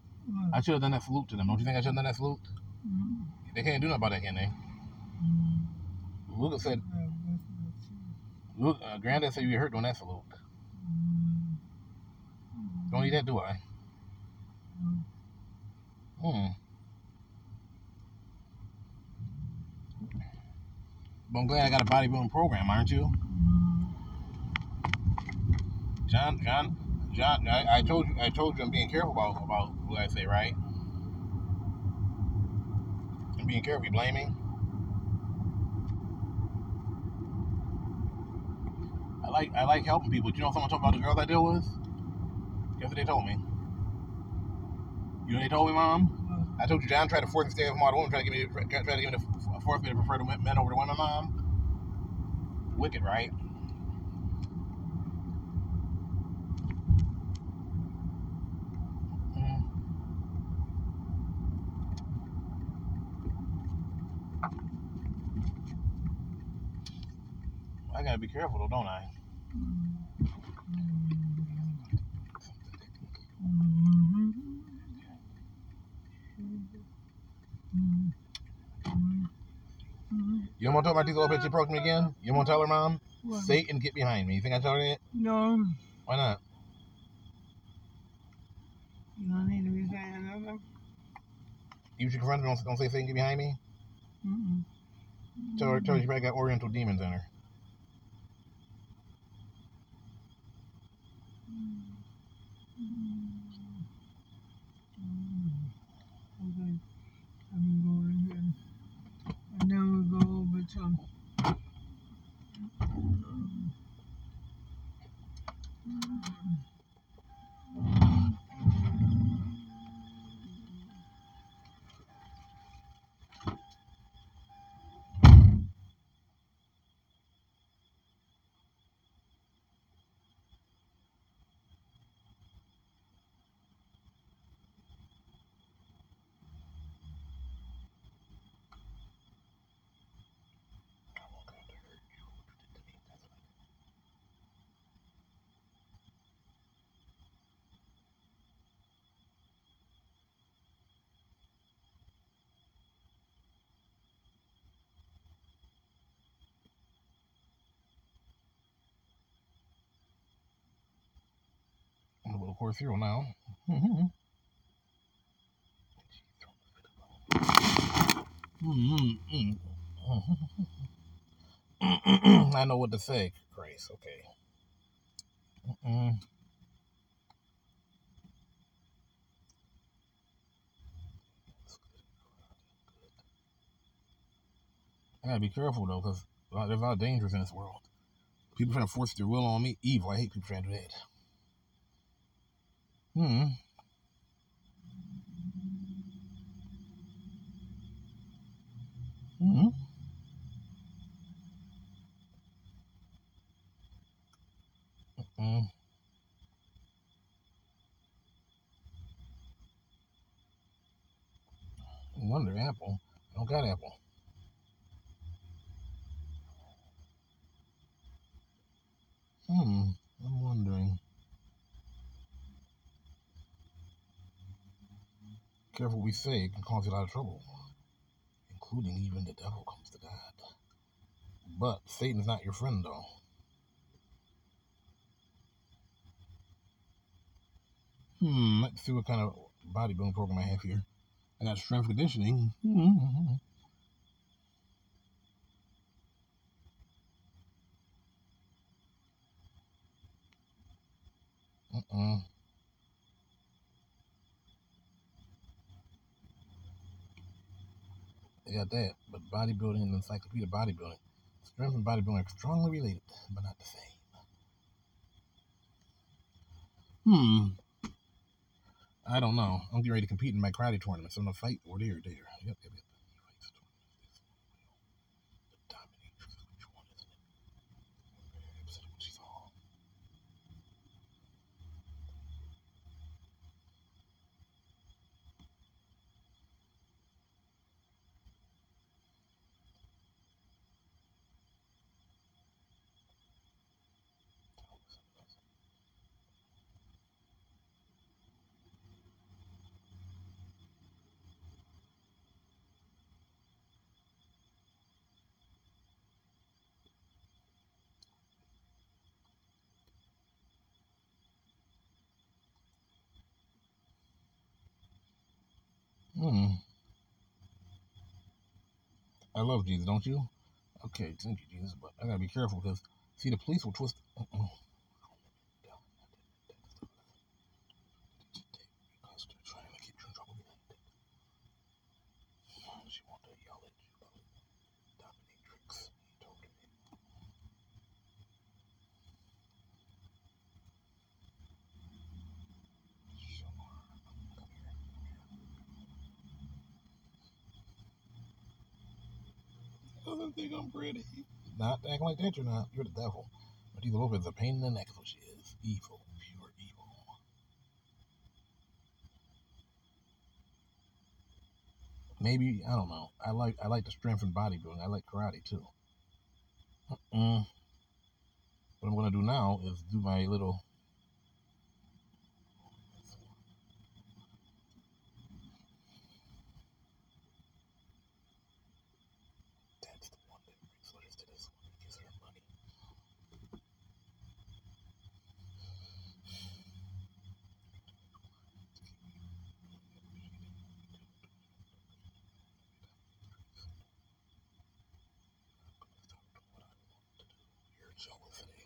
I should have done that salute to them. Don't you think I should have done that salute? Mm-hmm. They can't do nothing about that, can they? Luca said, Luke, uh, Granddad said you hurt doing that salute. Don't need that, do I? Hmm. But I'm glad I got a bodybuilding program, aren't you? John, John, John. I, I told you, I told you, I'm being careful about about what I say, right? I'm being careful. You blame me? I like I like helping people. Do you know someone talking about the girls I deal with? Guess what they told me? You know what they told me, Mom? I told you John tried to force me to stay with my woman, try to give me try to give me the force me to prefer the men over the women, Mom. Wicked, right? Mm. I gotta be careful though, don't I? You don't want to talk about these little bitches approach me again? You want to tell her, Mom? What? Satan, get behind me. You think I tell her that? No, Why not? you don't need to be saying nothing. You should confront her. Don't, don't say Satan, get behind me. Mm-mm. Tell her, tell her she probably got Oriental demons in her. Okay. I'm gonna go in. And then we'll go to. I'm a course hero now. Mm-hmm. mm-hmm. mm-hmm. I know what to say, Grace. Okay. Mm-mm. I gotta be careful though, because there's a lot of dangers in this world. People trying to force their will on me, evil. I hate people trying to do that. Hmm. Hmm. Mm. I wonder apple. I don't got apple. Hmm. I'm wondering. Careful what we say, it can cause you a lot of trouble. Including even the devil comes to God. But Satan's not your friend though. Hmm, let's see what kind of bodybuilding program I have here. I got strength conditioning. Uh-uh. They got that, but bodybuilding and encyclopedia bodybuilding, strength and bodybuilding are strongly related, but not the same. Hmm. I don't know. I'm getting ready to compete in my karate tournament, so I'm gonna fight or there, there. Yep, yep, yep. Love Jesus, don't you? Okay, thank you, Jesus, but I gotta be careful because see the police will twist. Uh-uh. Because they're trying to get you in trouble. She wanted to yell at you about dominatrix. He told her. Show her. Come here. Pretty. Not acting like that, you're not. You're the devil. Martina Lopez is a pain in the neck, what she is. Evil, pure evil. Maybe I don't know. I like I like the strength and bodybuilding. I like karate too. What I'm gonna do now is do my little. That's the one that brings letters to this one. Gives her money. You're jealous of me.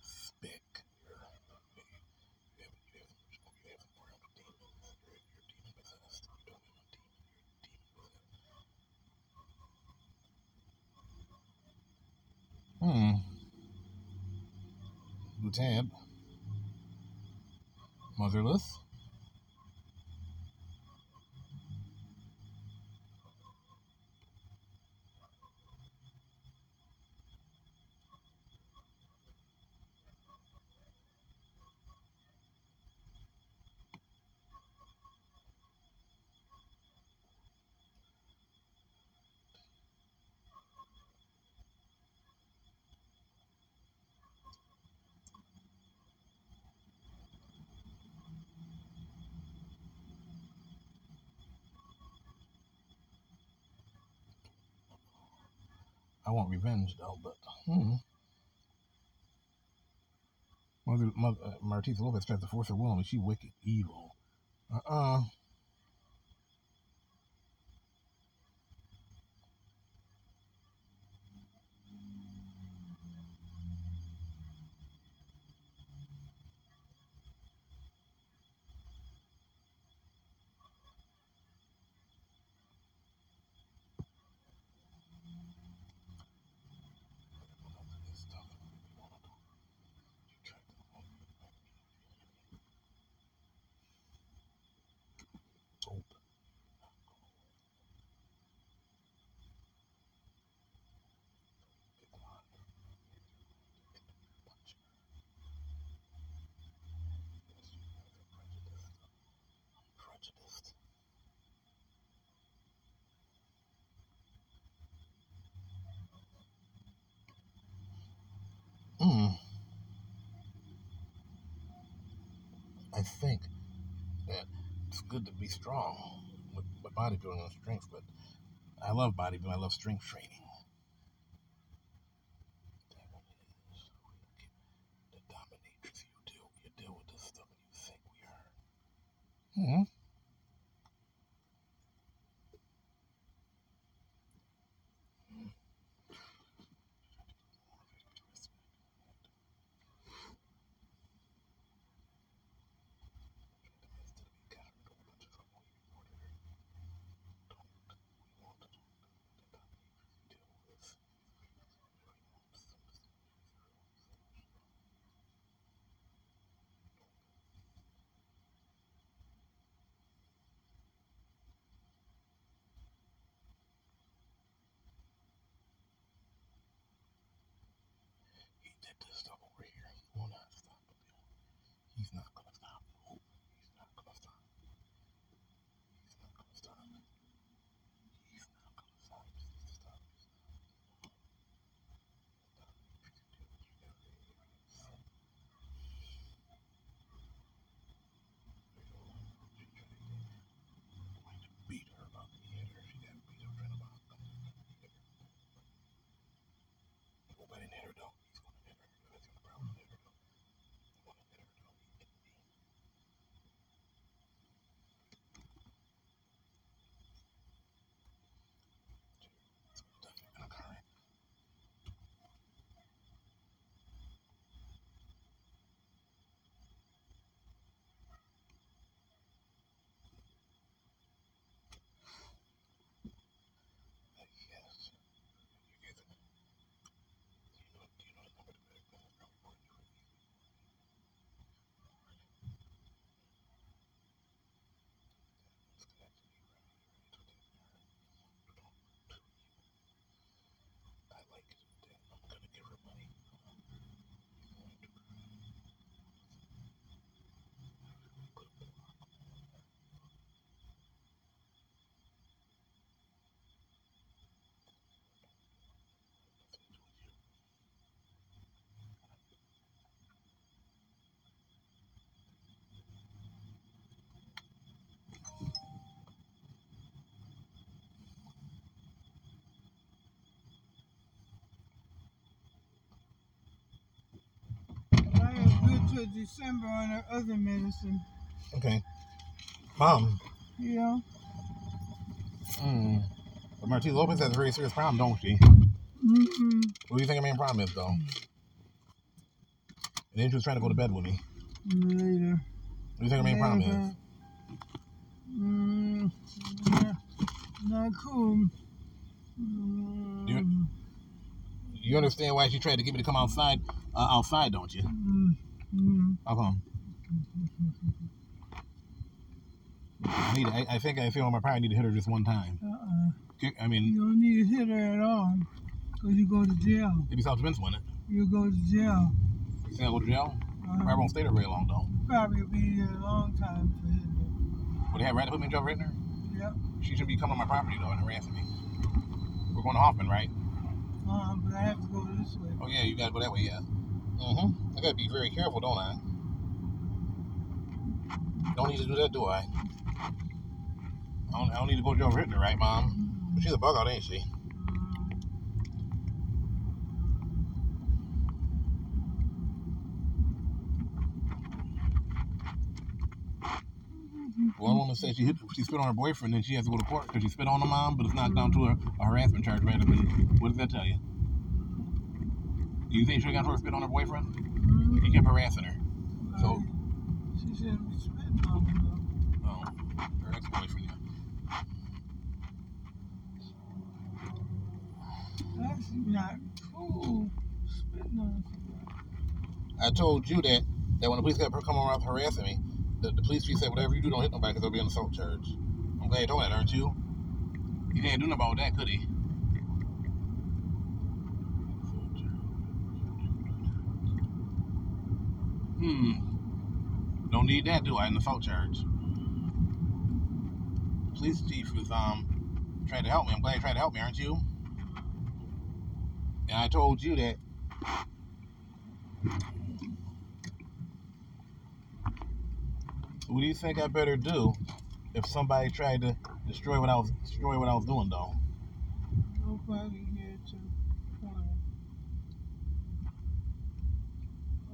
Spick. You're, you have, you have, you have some more help with demons. You're, you're demon possessed. You don't even a demon. You're demon possessed. Hmm. Lutab. Motherless. I want revenge though, but hmm. Mother, mother, uh, Martisa Lopez tries to force her will on me. She wicked, evil. Uh uh Prejudiced. Hmm. I think that it's good to be strong with, with bodybuilding and strength, but I love bodybuilding. I love strength training. Am December on her other medicine. Okay. Mom. Yeah. know? Mm. But Martine Lopez has a very serious problem, don't she? Mm-hmm. What do you think her main problem is, though? And then she was trying to go to bed with me. Later. What do you think her main problem is? Mm, yeah, not cool. Mm, You, you understand why she tried to get me to come outside, uh, outside, don't you? mm, I, need, I, I think I feel I probably need to hit her just one time. Uh-uh. I mean, You don't need to hit her at all. Because you go to jail. it'd be self-defense, wouldn't it? You go to jail. You think I go to jail? Uh, Probably won't stay there very long, though. probably be there a long time for hitting Would they have right to put me in jail right now? her. Yep. She shouldn't be coming on my property, though, and harassing me. We're going to Hoffman, right? Uh, but I have to go this way. Oh, yeah, you got to go that way, yeah. Mm-hmm. I got to be very careful, don't I? Don't need to do that, do I? I don't, I don't need to go to for hitting right, Mom? But she's a bug out, ain't she? One woman said she hit, she spit on her boyfriend, and she has to go to court because she spit on the mom, but it's not down to a, harassment charge rather than. What does that tell you? You think she for a spit on her boyfriend? He kept harassing her. So, She shouldn't be spitting on me, though. Oh, her ex-boyfriend. Yeah. That's not cool. Spitting on. I told you that that when the police kept her coming around harassing me, the, the police chief said, "Whatever you do, don't hit nobody because they'll be on assault charge." I'm glad you told that, aren't you? He didn't do nothing about that, could he? Hmm. Don't need that, do I? An assault charge. Police chief was um trying to help me. I'm glad you tried to help me, aren't you? And I told you that What do you think I better do if somebody tried to destroy what I was destroy what I was doing though?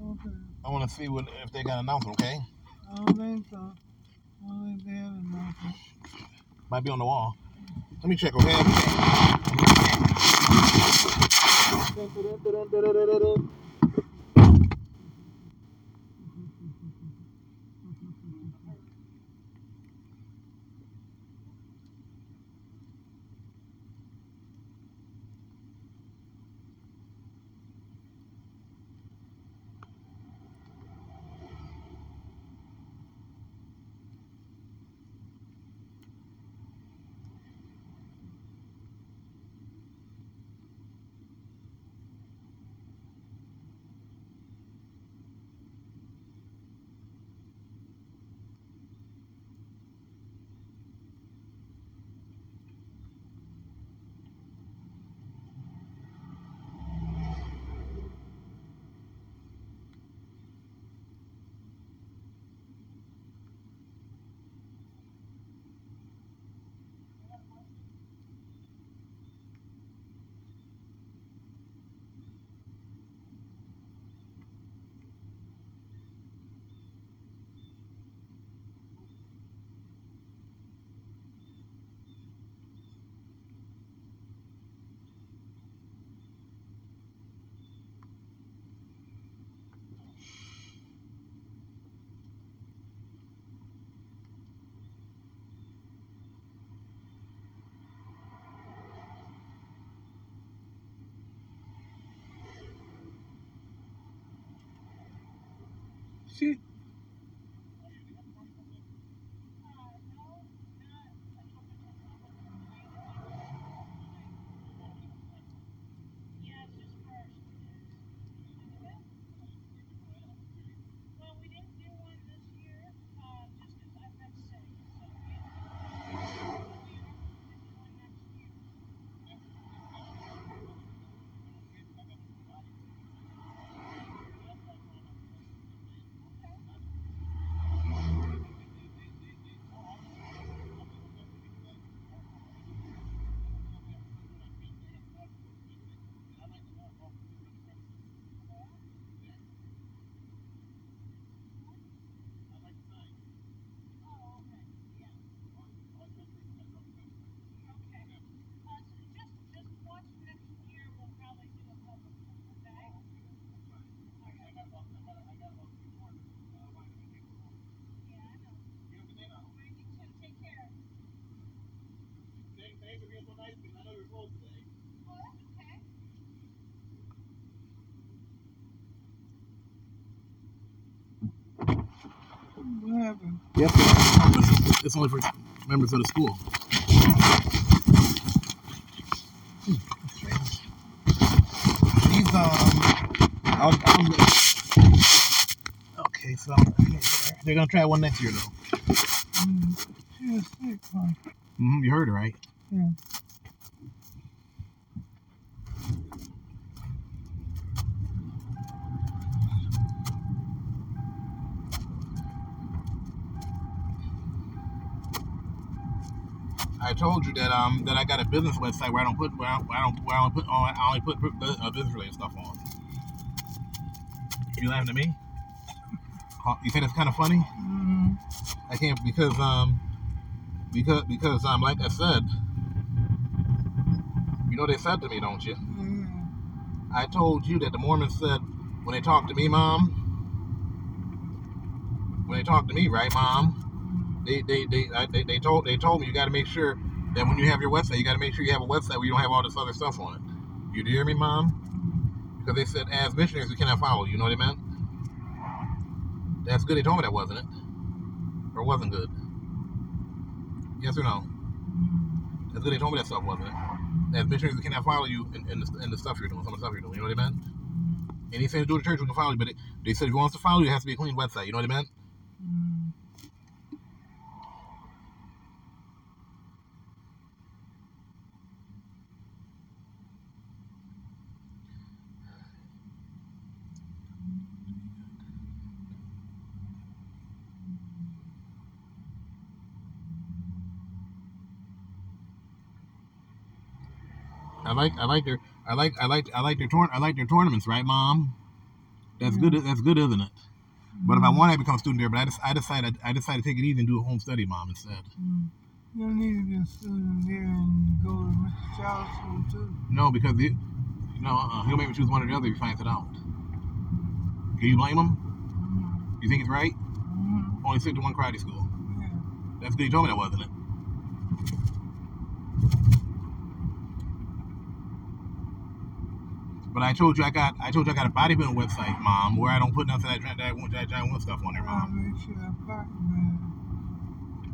Okay. I want to see what if they got an announcement, okay? I don't think so. Well, if they have enough. Might be on the wall. Let me check. Okay. Let me check. Sí, What happened? Yes, it's only for members of the school. These um, I'll, I'll, okay, so they're gonna try one next year though. Mm, she was sick, huh? hmm you heard her right? Yeah. I told you that um that I got a business website where I don't put where I, where I don't where I only put on I only put uh, business related stuff on. You laughing at me? You think it's kind of funny? Mm, I can't because um because because um like I said, you know they said to me, don't you? mm, I told you that the Mormons said when they talk to me, mom, when they talk to me, right, mom? They they they I, they, they told they told me you got to make sure that when you have your website, you got to make sure you have a website where you don't have all this other stuff on it. You hear me, mom? Because they said as missionaries we cannot follow. You know what I meant? That's good. They told me that wasn't it, or wasn't good. Yes or no? That's good. They told me that stuff wasn't it. As missionaries we cannot follow you in, in, the, in the stuff you're doing, some of the stuff you're doing. You know what I meant? Anything to do with the church, we can follow you. But it, they said if you want us to follow you, it has to be a clean website. You know what I meant? Like I like their I like I like I like their tour I like their tournaments, right, Mom? That's good. That's good, isn't it? But if I want to become a student there, but I, just, I decided I decided to take it easy and do a home study, mom, instead. Mm. You don't need to be a student there and go to Mr. Child's school too. No, because he, you know, uh, he'll make me choose one or the other if he finds it out. Can you blame him? Mm. You think he's right? Mm. Only sent to one karate school. Yeah. That's good. You told me that, wasn't it? But I told you I got I told you I got a bodybuilding website, mom, where I don't put nothing that that that, that giant one stuff on there, mom. make sure I park, man.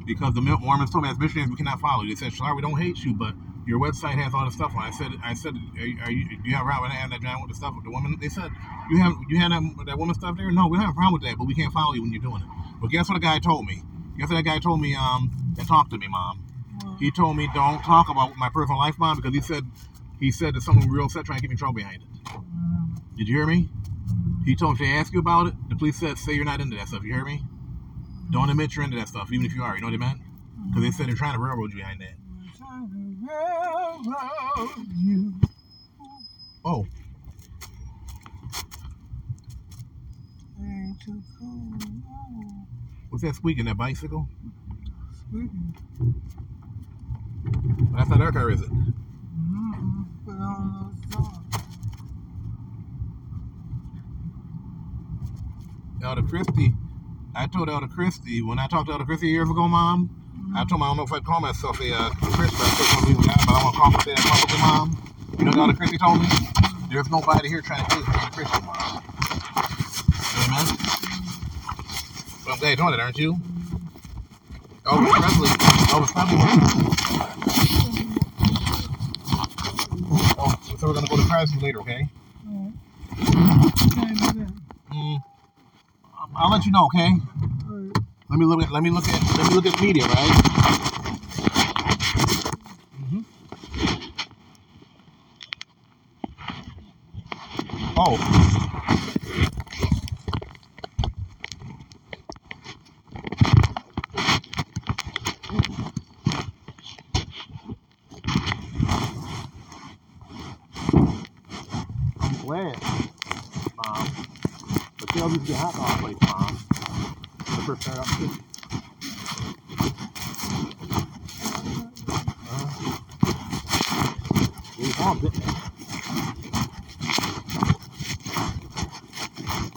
Because the Mormons told me as missionaries we cannot follow you. They said, "Shlar, we don't hate you, but your website has all the stuff on." I said, "I said, are, you- are you do you have a problem with that giant with the stuff with the woman?" They said, "You have you have that, that woman stuff there?" No, we don't have a problem with that, but we can't follow you when you're doing it. But guess what? The guy told me. Guess what? That guy told me. Um, that talked to me, mom. He told me don't talk about my personal life, mom, because he said he said that someone real set trying to get me trouble behind it. Did you hear me? He told me if they ask you about it, the police said say you're not into that stuff. You hear me? Don't admit you're into that stuff, even if you are. You know what I meant? Because they said they're trying to railroad you behind that. Trying to railroad you. Oh, It ain't too cool. What's that squeaking? That bicycle? sweetie. That's not our car, is it? Mm-mm. Put on those songs. Elder Christie. I told Elder Christie when I talked to Elder Christie years ago, Mom. I told him I don't know if I'd call myself a uh, Christian, I told him but I want to call myself a Mom. You know what Elder Christie told me? There's nobody here trying to kill you a Christian, Mom. Amen. Well, I'm glad you're doing it, aren't you? Elvis Presley. Elvis Presley. Oh, so we're gonna go to Presley later, okay? Alright. Can't do that. Mm, I'll let you know, okay? Alright. Let me look at let me look at let me look at media, right? hmm Oh. I'm glad, Mom. But tell me to get hot dog place, Mom. The first start up the kitchen. We all bit that.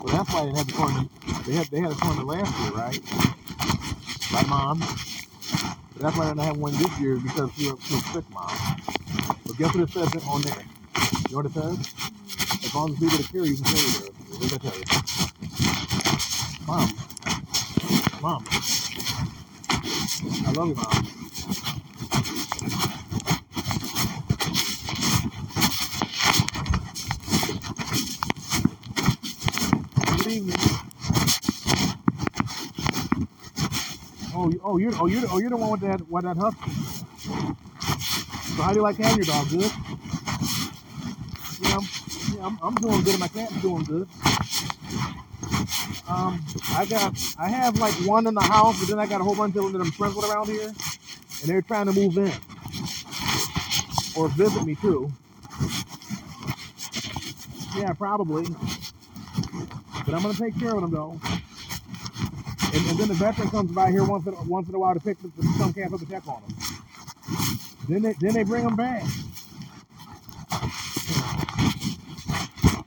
Well, that's why they had the tournament. They had they had a tournament last year, right? Right, Mom. But that's why they're not year because she was sick, Mom. But guess what it says on there? You know what it says? As long as we get to carry, you can carry there. What did I tell you? Mom. Mom. I love you, Mom. Oh, oh, you're, oh, you're, oh, you're the one with that, with that husky. Do like having your dog? Good. Yeah, I'm, I'm, doing good. and My cat's doing good. Um, I got, I have like one in the house, but then I got a whole bunch of them that I'm with around here, and they're trying to move in or visit me too. Yeah, probably. But I'm gonna take care of them though. And, and then the veteran comes by here once in, once in a while to pick to come cancel the check on them. Then they then they bring them back.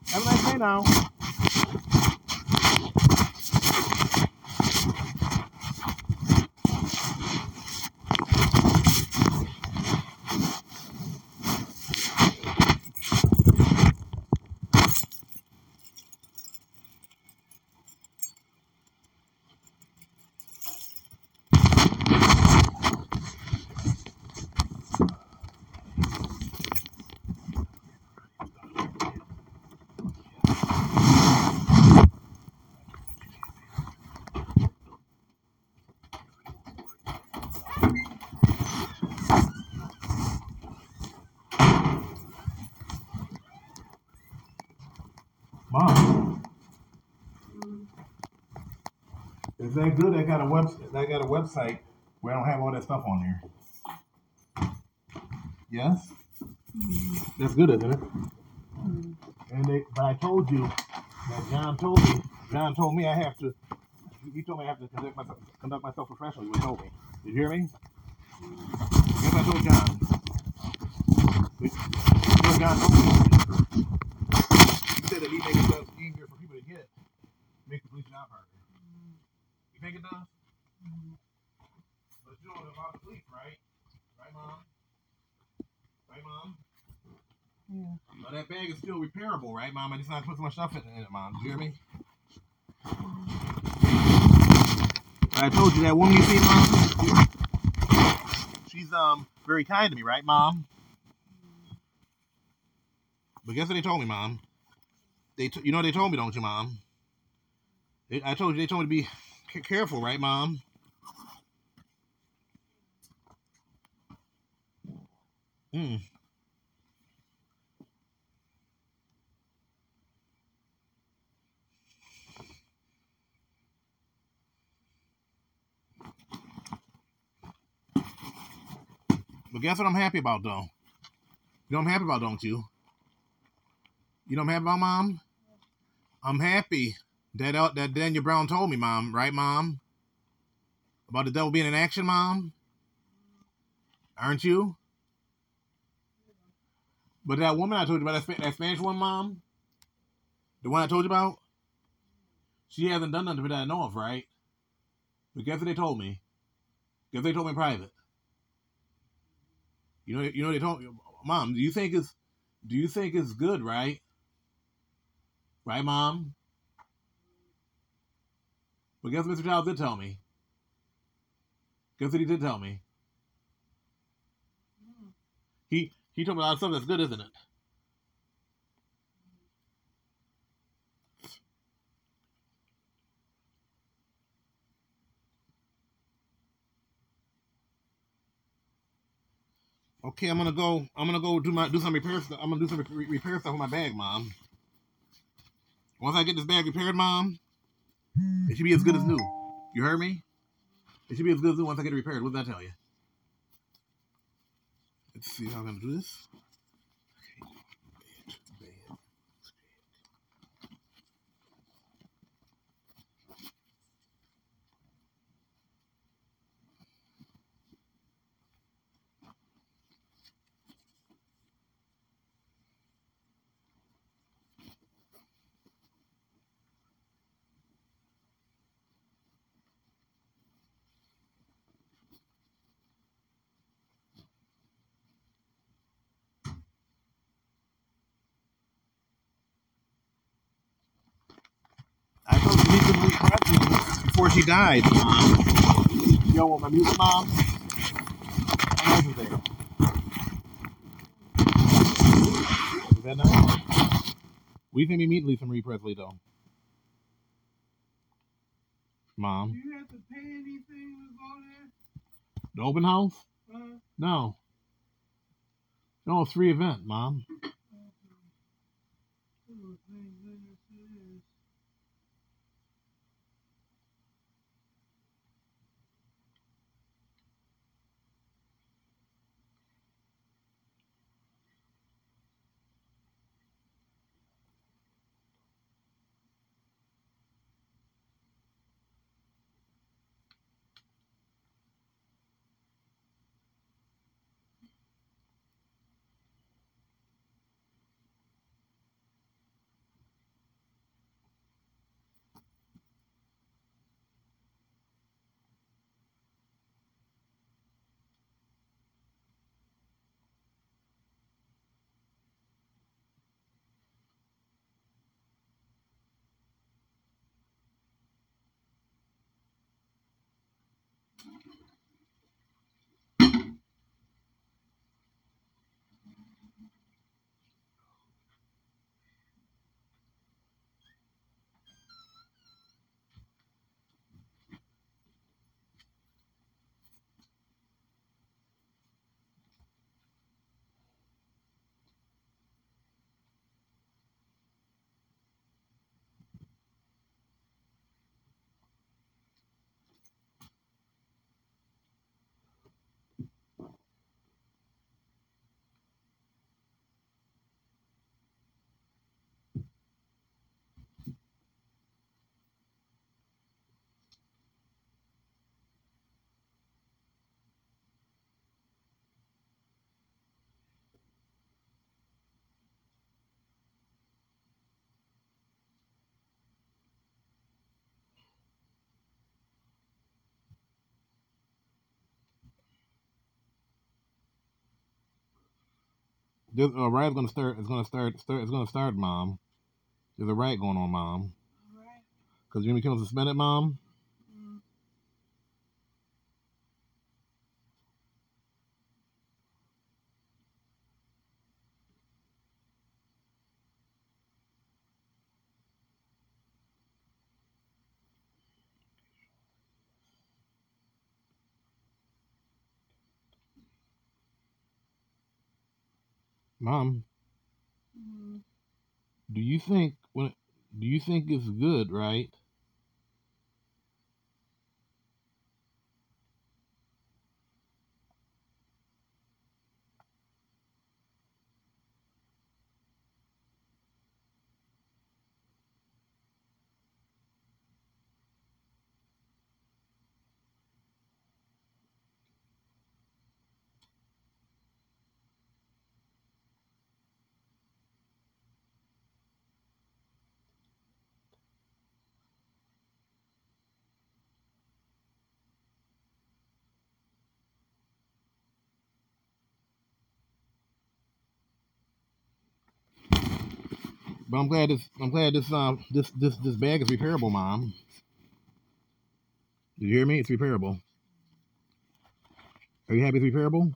Have a nice day now. Mom. Is that good? I got a web. I got a website where I don't have all that stuff on there. Yes. That's good, isn't it? And they, but I told you that John told me. John told me I have to He told me I have to conduct myself, conduct myself professionally. He told me. Did you hear me? Guess I told John. Told John told me. He said that he makes it easier for people to get. Make the police job harder. You think does? But you about the police, right? Right, mom? Right, mom? Yeah. Now that bag is still repairable, right, mom? I just not put so much stuff in it, mom. Did you hear me? I told you that woman you see, mom. She's um very kind to me, right, mom? But guess what they told me, mom? They, t- you know, what they told me, don't you, mom? They, I told you they told me to be careful, right, mom? Mm. But guess what I'm happy about, though? You know I'm happy about, don't you? You know I'm happy about, mom? I'm happy that uh, that Daniel Brown told me, mom. Right, mom? About the devil being in action, mom. Aren't you? But that woman I told you about, that, that Spanish one, mom, the one I told you about, she hasn't done nothing that I know of, right? But guess what they told me? Guess they told me private. You know, you know they told mom. Do you think it's, do you think it's good, right? Right, mom. But guess Mr. Childs did tell me? Guess what he did tell me? He he told me a lot of stuff that's good, isn't it? Okay, I'm gonna go. I'm gonna go do my do some repair stuff. I'm gonna do some re- repair stuff with my bag, mom. Once I get this bag repaired, mom, it should be as good as new. You heard me? It should be as good as new once I get it repaired. What did I tell you? Let's see how I'm gonna do this. I told you to leave Presley before she died. You don't want my music, mom? How much is there? Is that nice? We think we meet Lisa Marie Presley though. Mom. Do you have to pay anything to go there? The open house? Huh? No. No, it's free event, Mom. This uh, riot's gonna start. It's gonna start. Start. It's gonna start, mom. There's a riot going on, mom. Because Right. Jimmy Kimmel suspended, mom. Mom, Mm. do you think when? Do you think it's good, right? But I'm glad this. I'm glad this. Um. This. This. This bag is repairable, mom. Did you hear me? It's repairable. Are you happy it's repairable?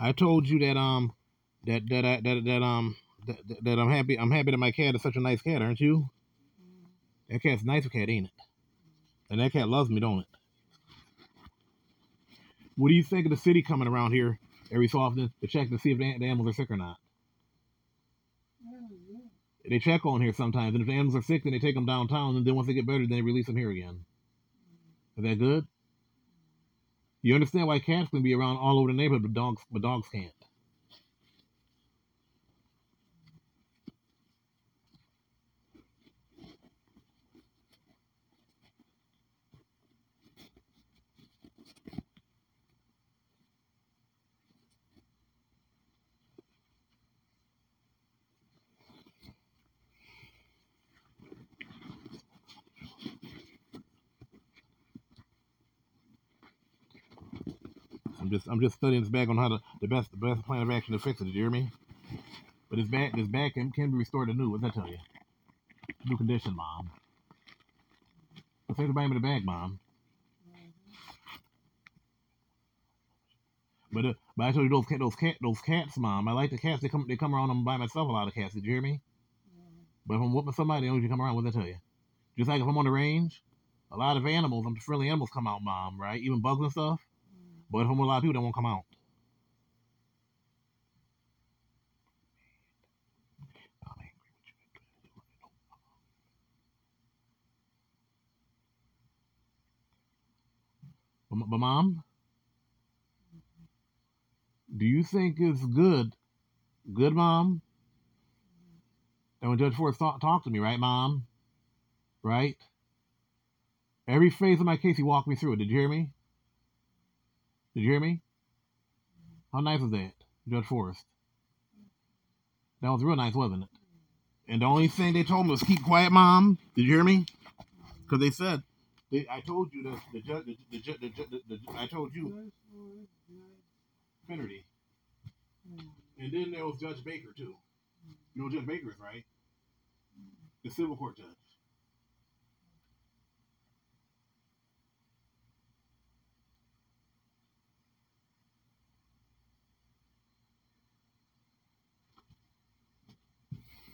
I told you that um that that that that um that, that, I'm happy I'm happy that my cat is such a nice cat, aren't you? That cat's a nice cat, ain't it? And that cat loves me, don't it? What do you think of the city coming around here every so often to check to see if the, the animals are sick or not? They check on here sometimes, and if the animals are sick, then they take them downtown, and then once they get better, then they release them here again. Is that good? You understand why cats can be around all over the neighborhood, but dogs, but dogs can't. I'm just, I'm just studying this bag on how to the best, the best plan of action to fix it. Did you hear me? But this bag, this bag can, can be restored to new. What did I tell you? New condition, mom. Let's the bag in the bag, mom. But uh, but I told you those cat, those cat, those cats, mom. I like the cats. They come, they come around. I'm by myself. A lot of cats. Did you hear me? But if I'm whooping somebody, they don't come around. What did I tell you? Just like if I'm on the range, a lot of animals, I'm friendly animals come out, mom. Right? Even bugs and stuff. But with a lot of people, that won't come out. But, mom, do you think it's good, good, mom? That when Judge Ford talk, talked to me, right, mom? Right? Every phase of my case, he walked me through it. Did you hear me? Did you hear me? How nice was that, Judge Forrest? That was real nice, wasn't it? And the only thing they told me was keep quiet, mom. Did you hear me? Because they said, they, I told you the the judge, the, the, the, the, the, I told you Finnerty. And then there was Judge Baker too. You know Judge Baker is, right? The civil court judge.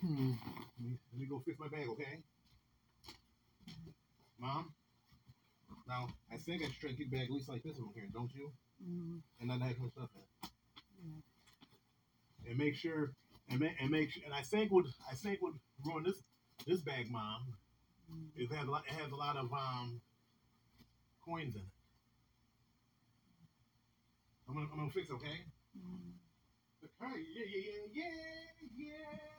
Hmm. Let me, let me go fix my bag, okay? Mom? Now, I think I should try to keep the bag at least like this one here, don't you? Mm. And not have much stuff in it. And make sure, and make, and make sure, and I think what I think what ruin this this bag, mom, is it has a lot, it has a lot of um coins in it. I'm gonna I'm gonna fix, it, okay? Okay, yeah, yeah, yeah, yeah, yeah.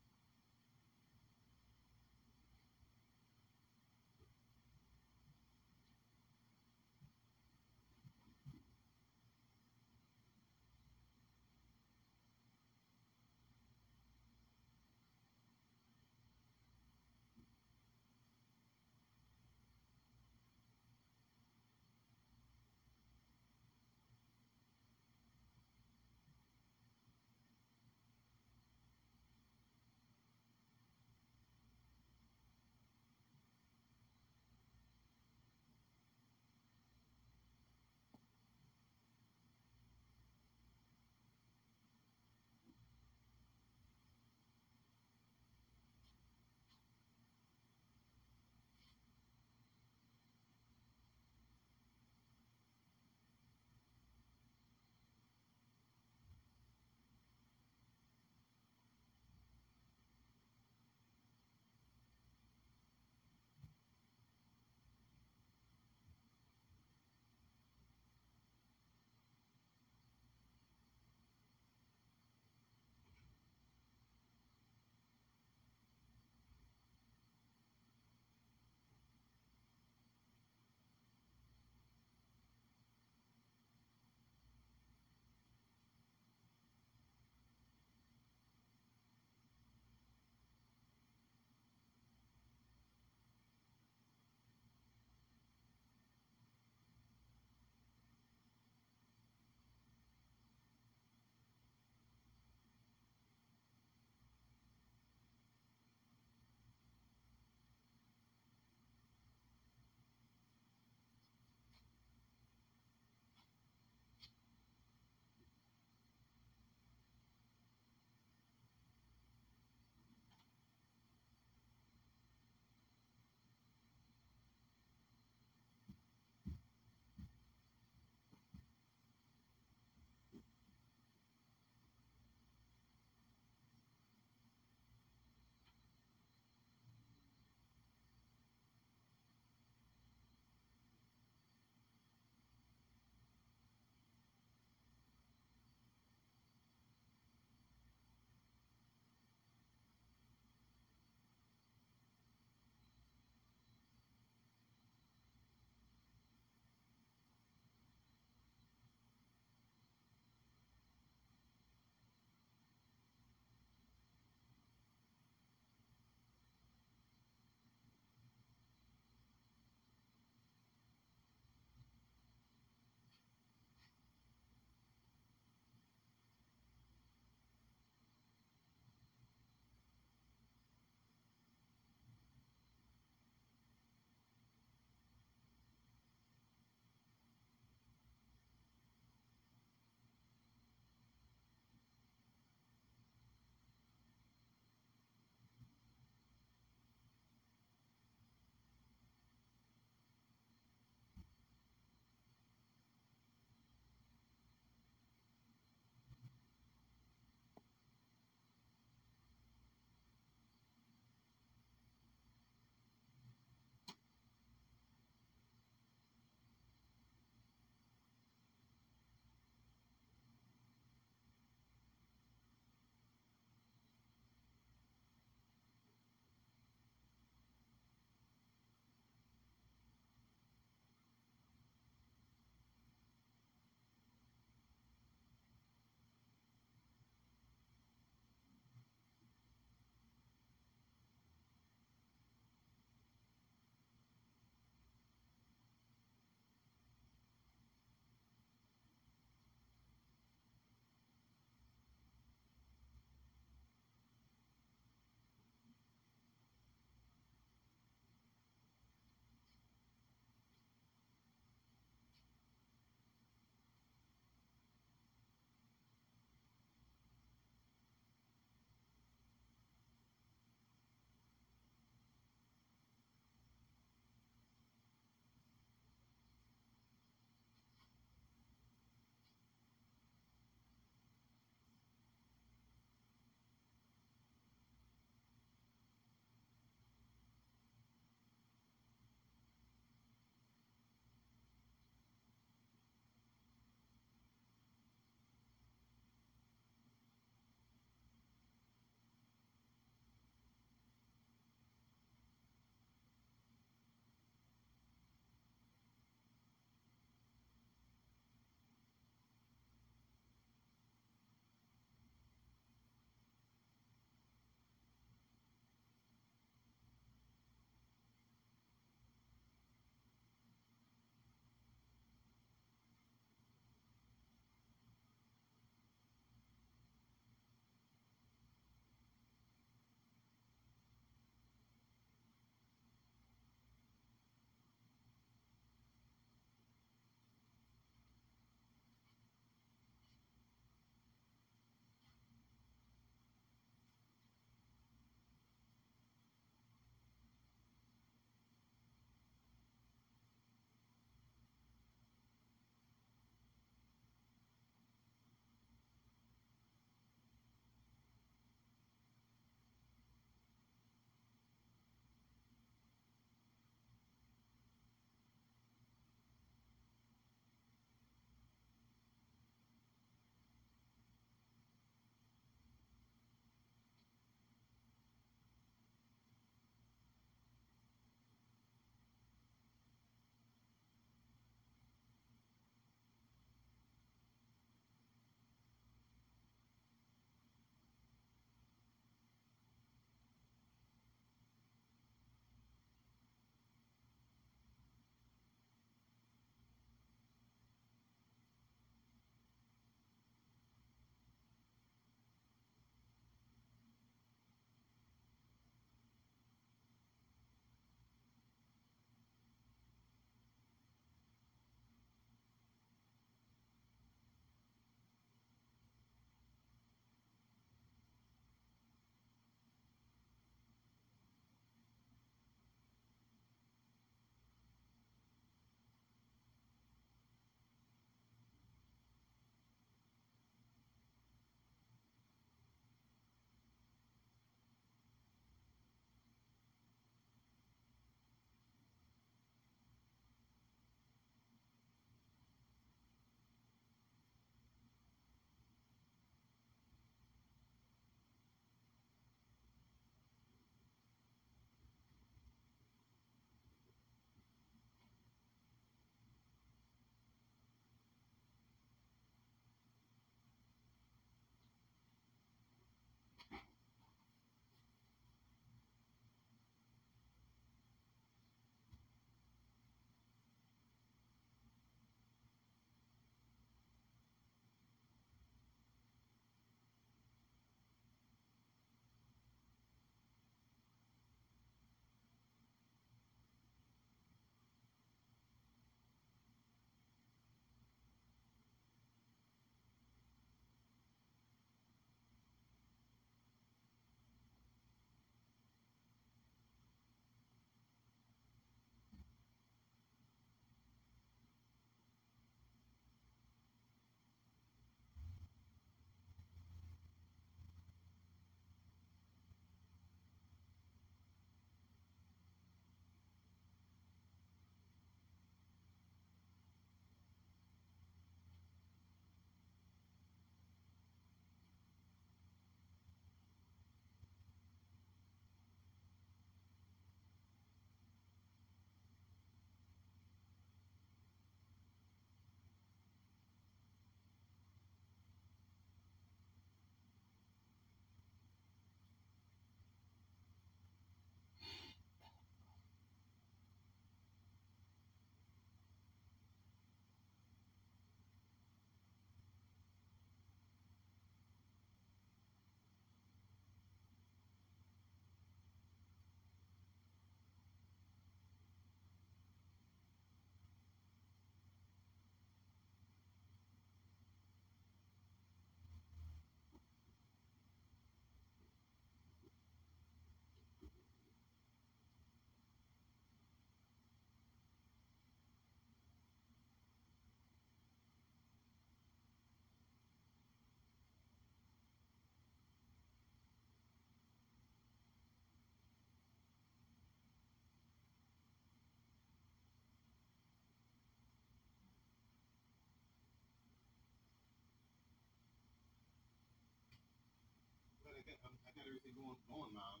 Going, going, mom.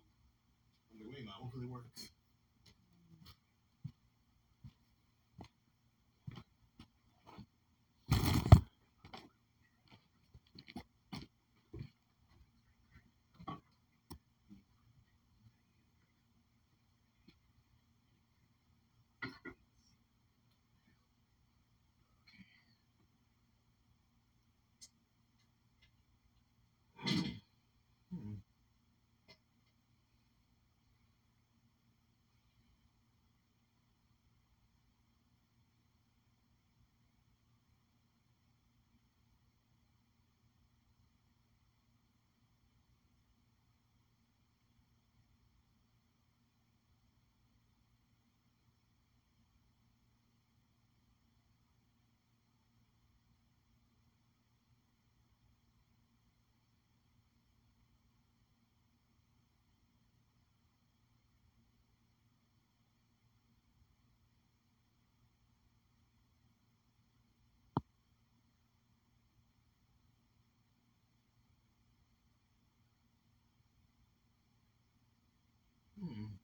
On the way, mom. Hopefully it works. Hmm.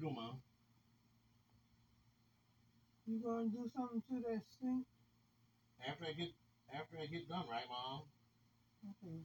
You doing, mom? You gonna do something to that sink? After I get after I get done, right, mom? Okay.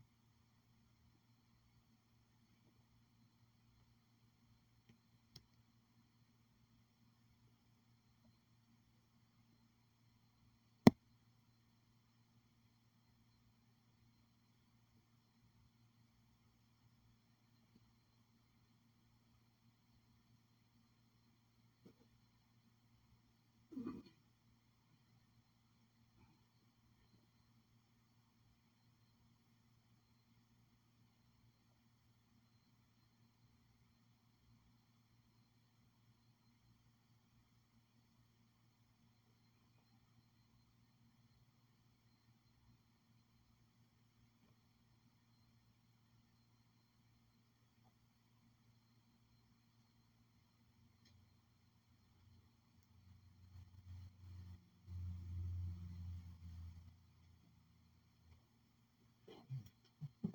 Mom,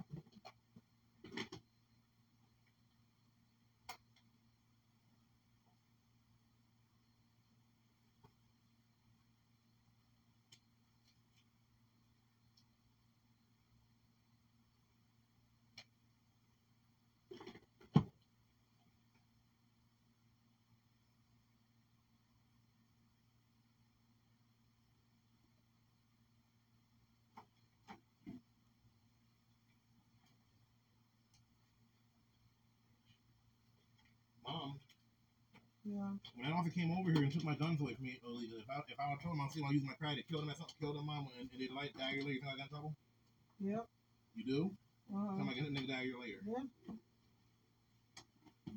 Yeah. when that officer came over here and took my guns away from me illegally, if I if I would told him I'll see him using my credit, kill him at something, kill them, mom, and, and they a year later, you think I got in trouble? Yep. You do? Uh-huh. Come on, a nigga die a year later. Yep.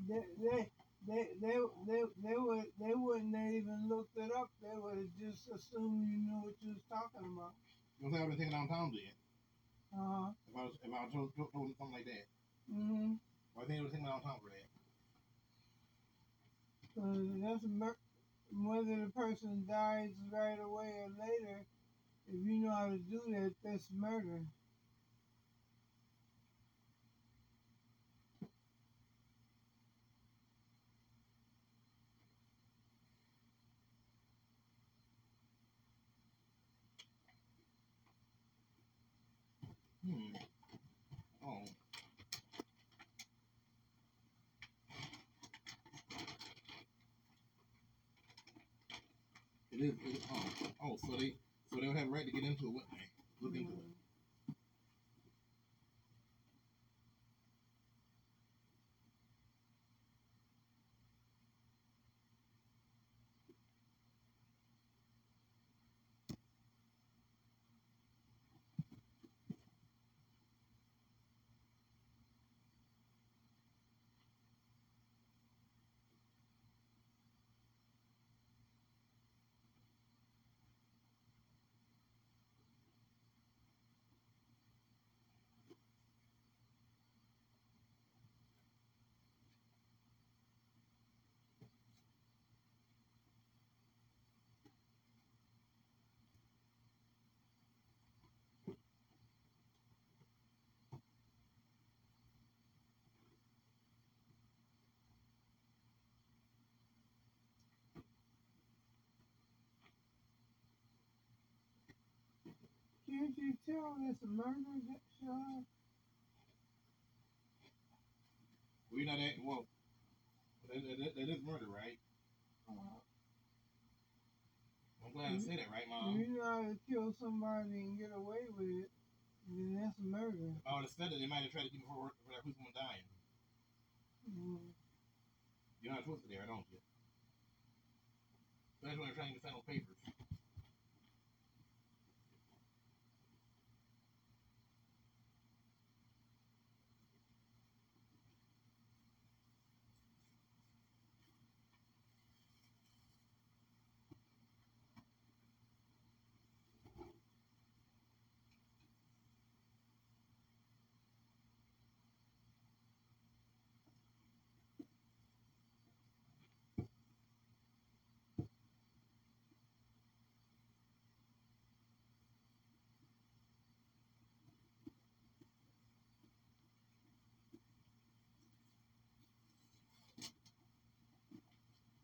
They, they, they, they, they, they would, they wouldn't have even looked it up. They would have just assumed you knew what you was talking about. You know what I've been thinking downtown then? Uh-huh. If I was if I was told, told, told something like that. Mm-hmm. Why think they would think downtown for that? That's mur- whether the person dies right away or later. If you know how to do that, that's murder. Hmm. Oh. It is. It, oh. Oh. So they. So they would have right to get into it, wouldn't they? Look into it. Can't you tell that's a murder, Sean? Well, you're not at. Well. That, that, that is murder, right? Uh, I'm glad I said that, right, mom? you know how to kill somebody and get away with it, then that's a murder. If I would have said it, they might have tried to keep me for, for that person dying. Mm. You're not supposed to there, don't you? So that's why I'm trying to sign those papers.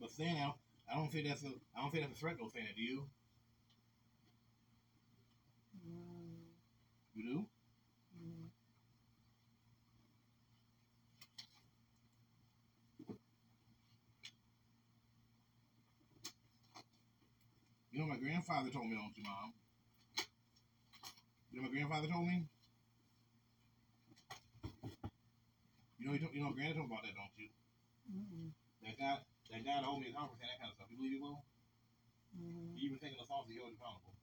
But saying that, I don't think that's a I don't think that's a threat though saying do you? Mm, You do? mm. You know my grandfather told me, don't you, Mom? You know my grandfather told me? You know, he told, you know, Granddad told me about that, don't you? Mm-mm. That God, that God hold me accountable for that kind of stuff. You believe he will? Mhm. He even taking us off, he held accountable.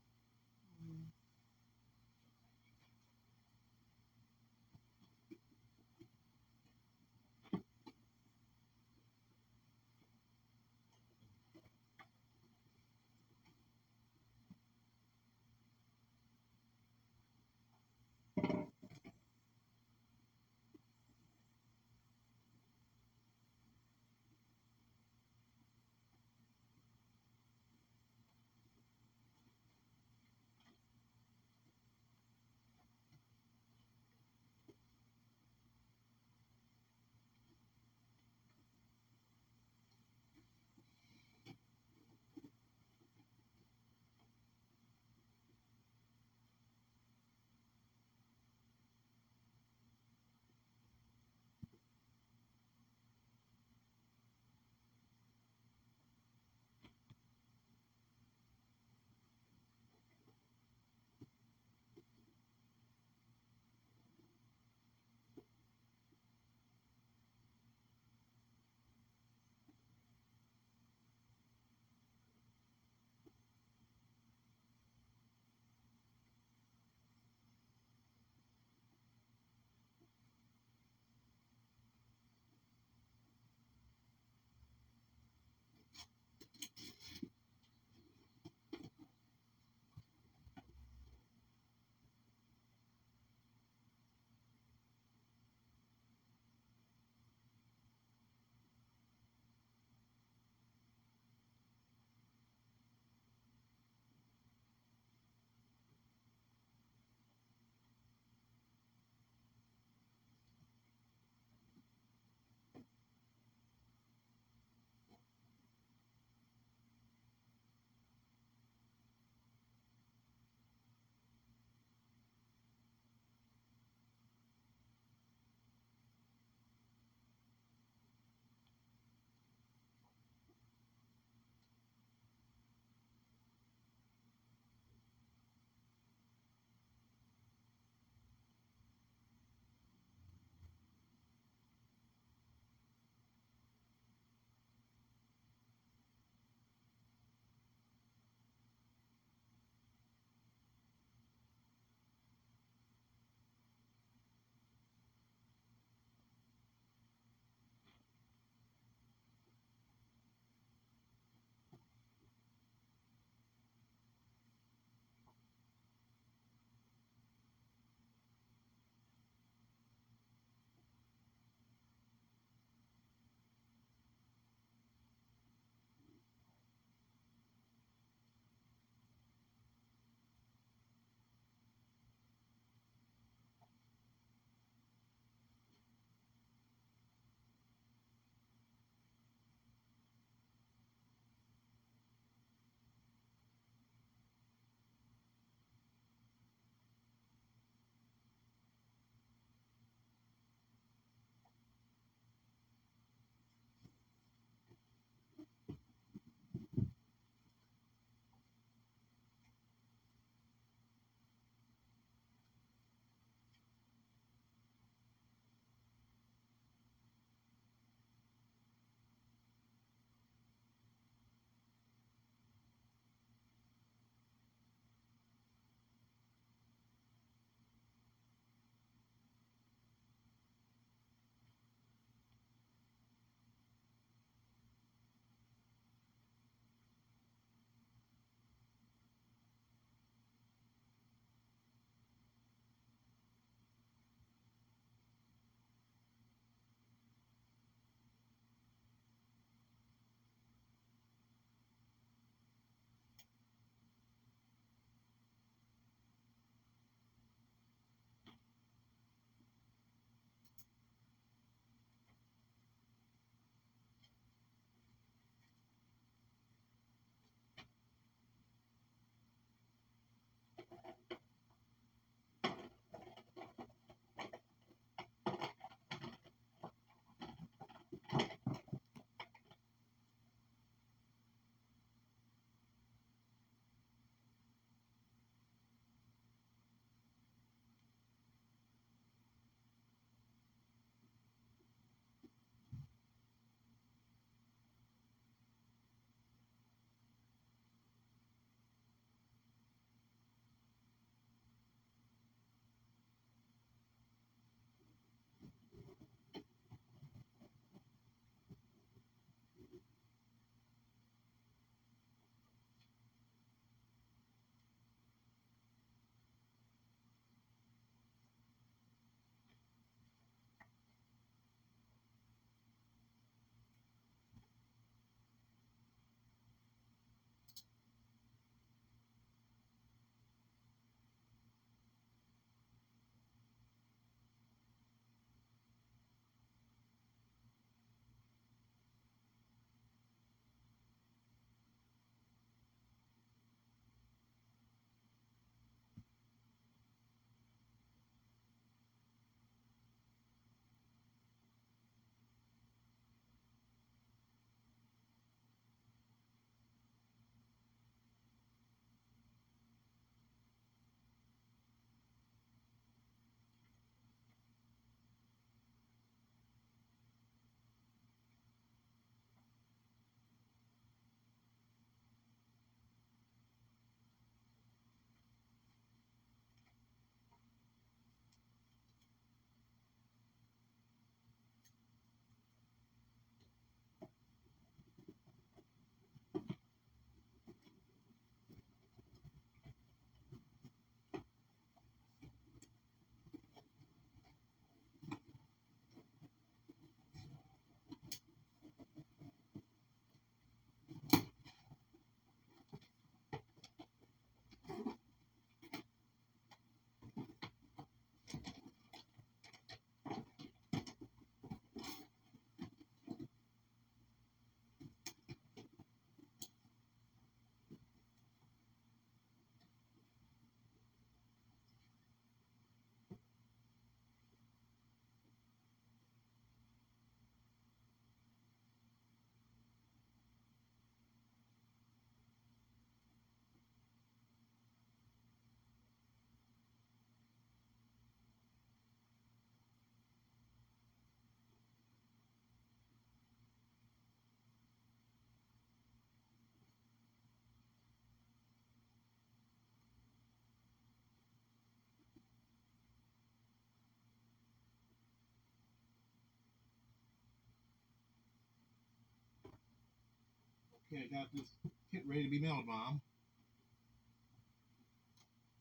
Okay, I got this kit ready to be mailed, Mom.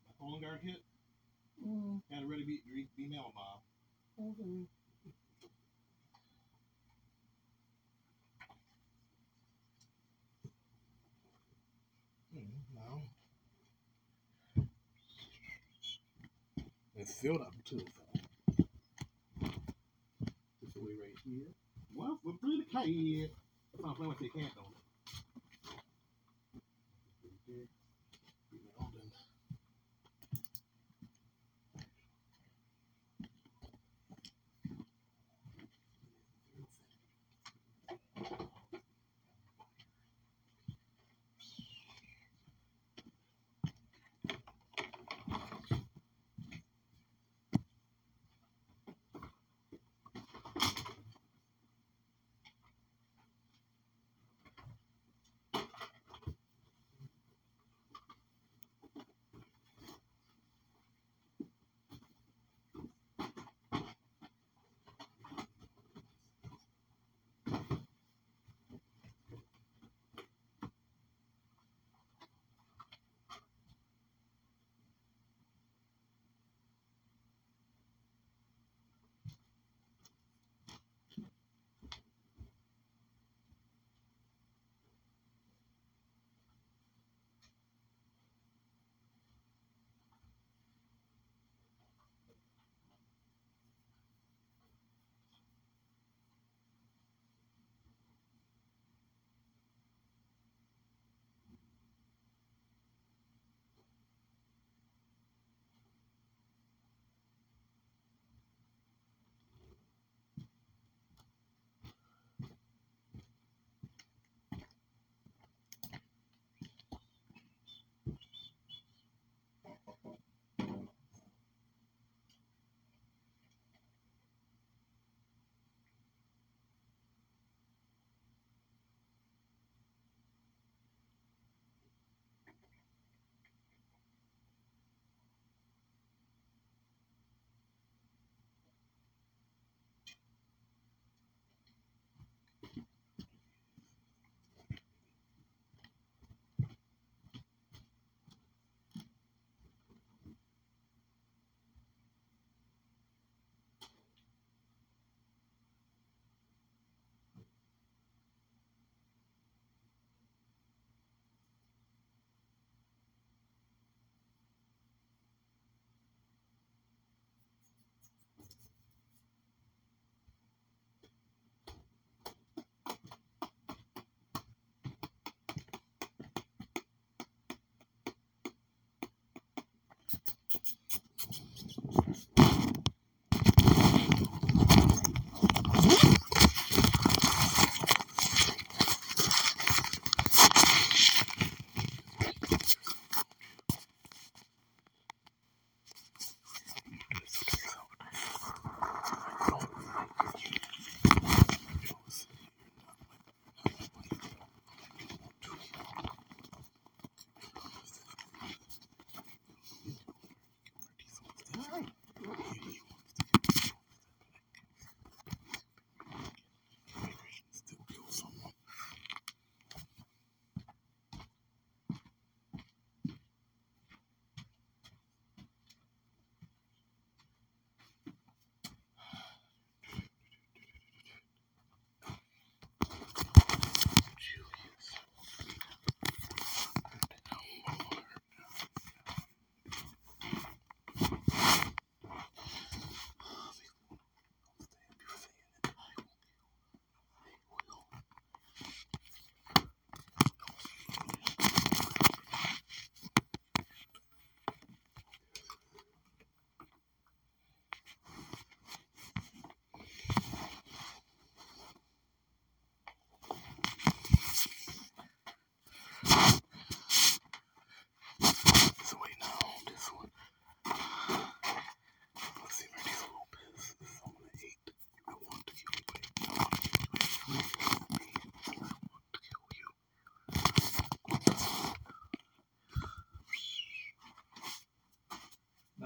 My Cologuard kit? Mm, Got it ready to be, be mailed, Mom. okay. Mm, no. It's filled up too. This way right here. Well, we're pretty tight. That's not playing with they can't though. Right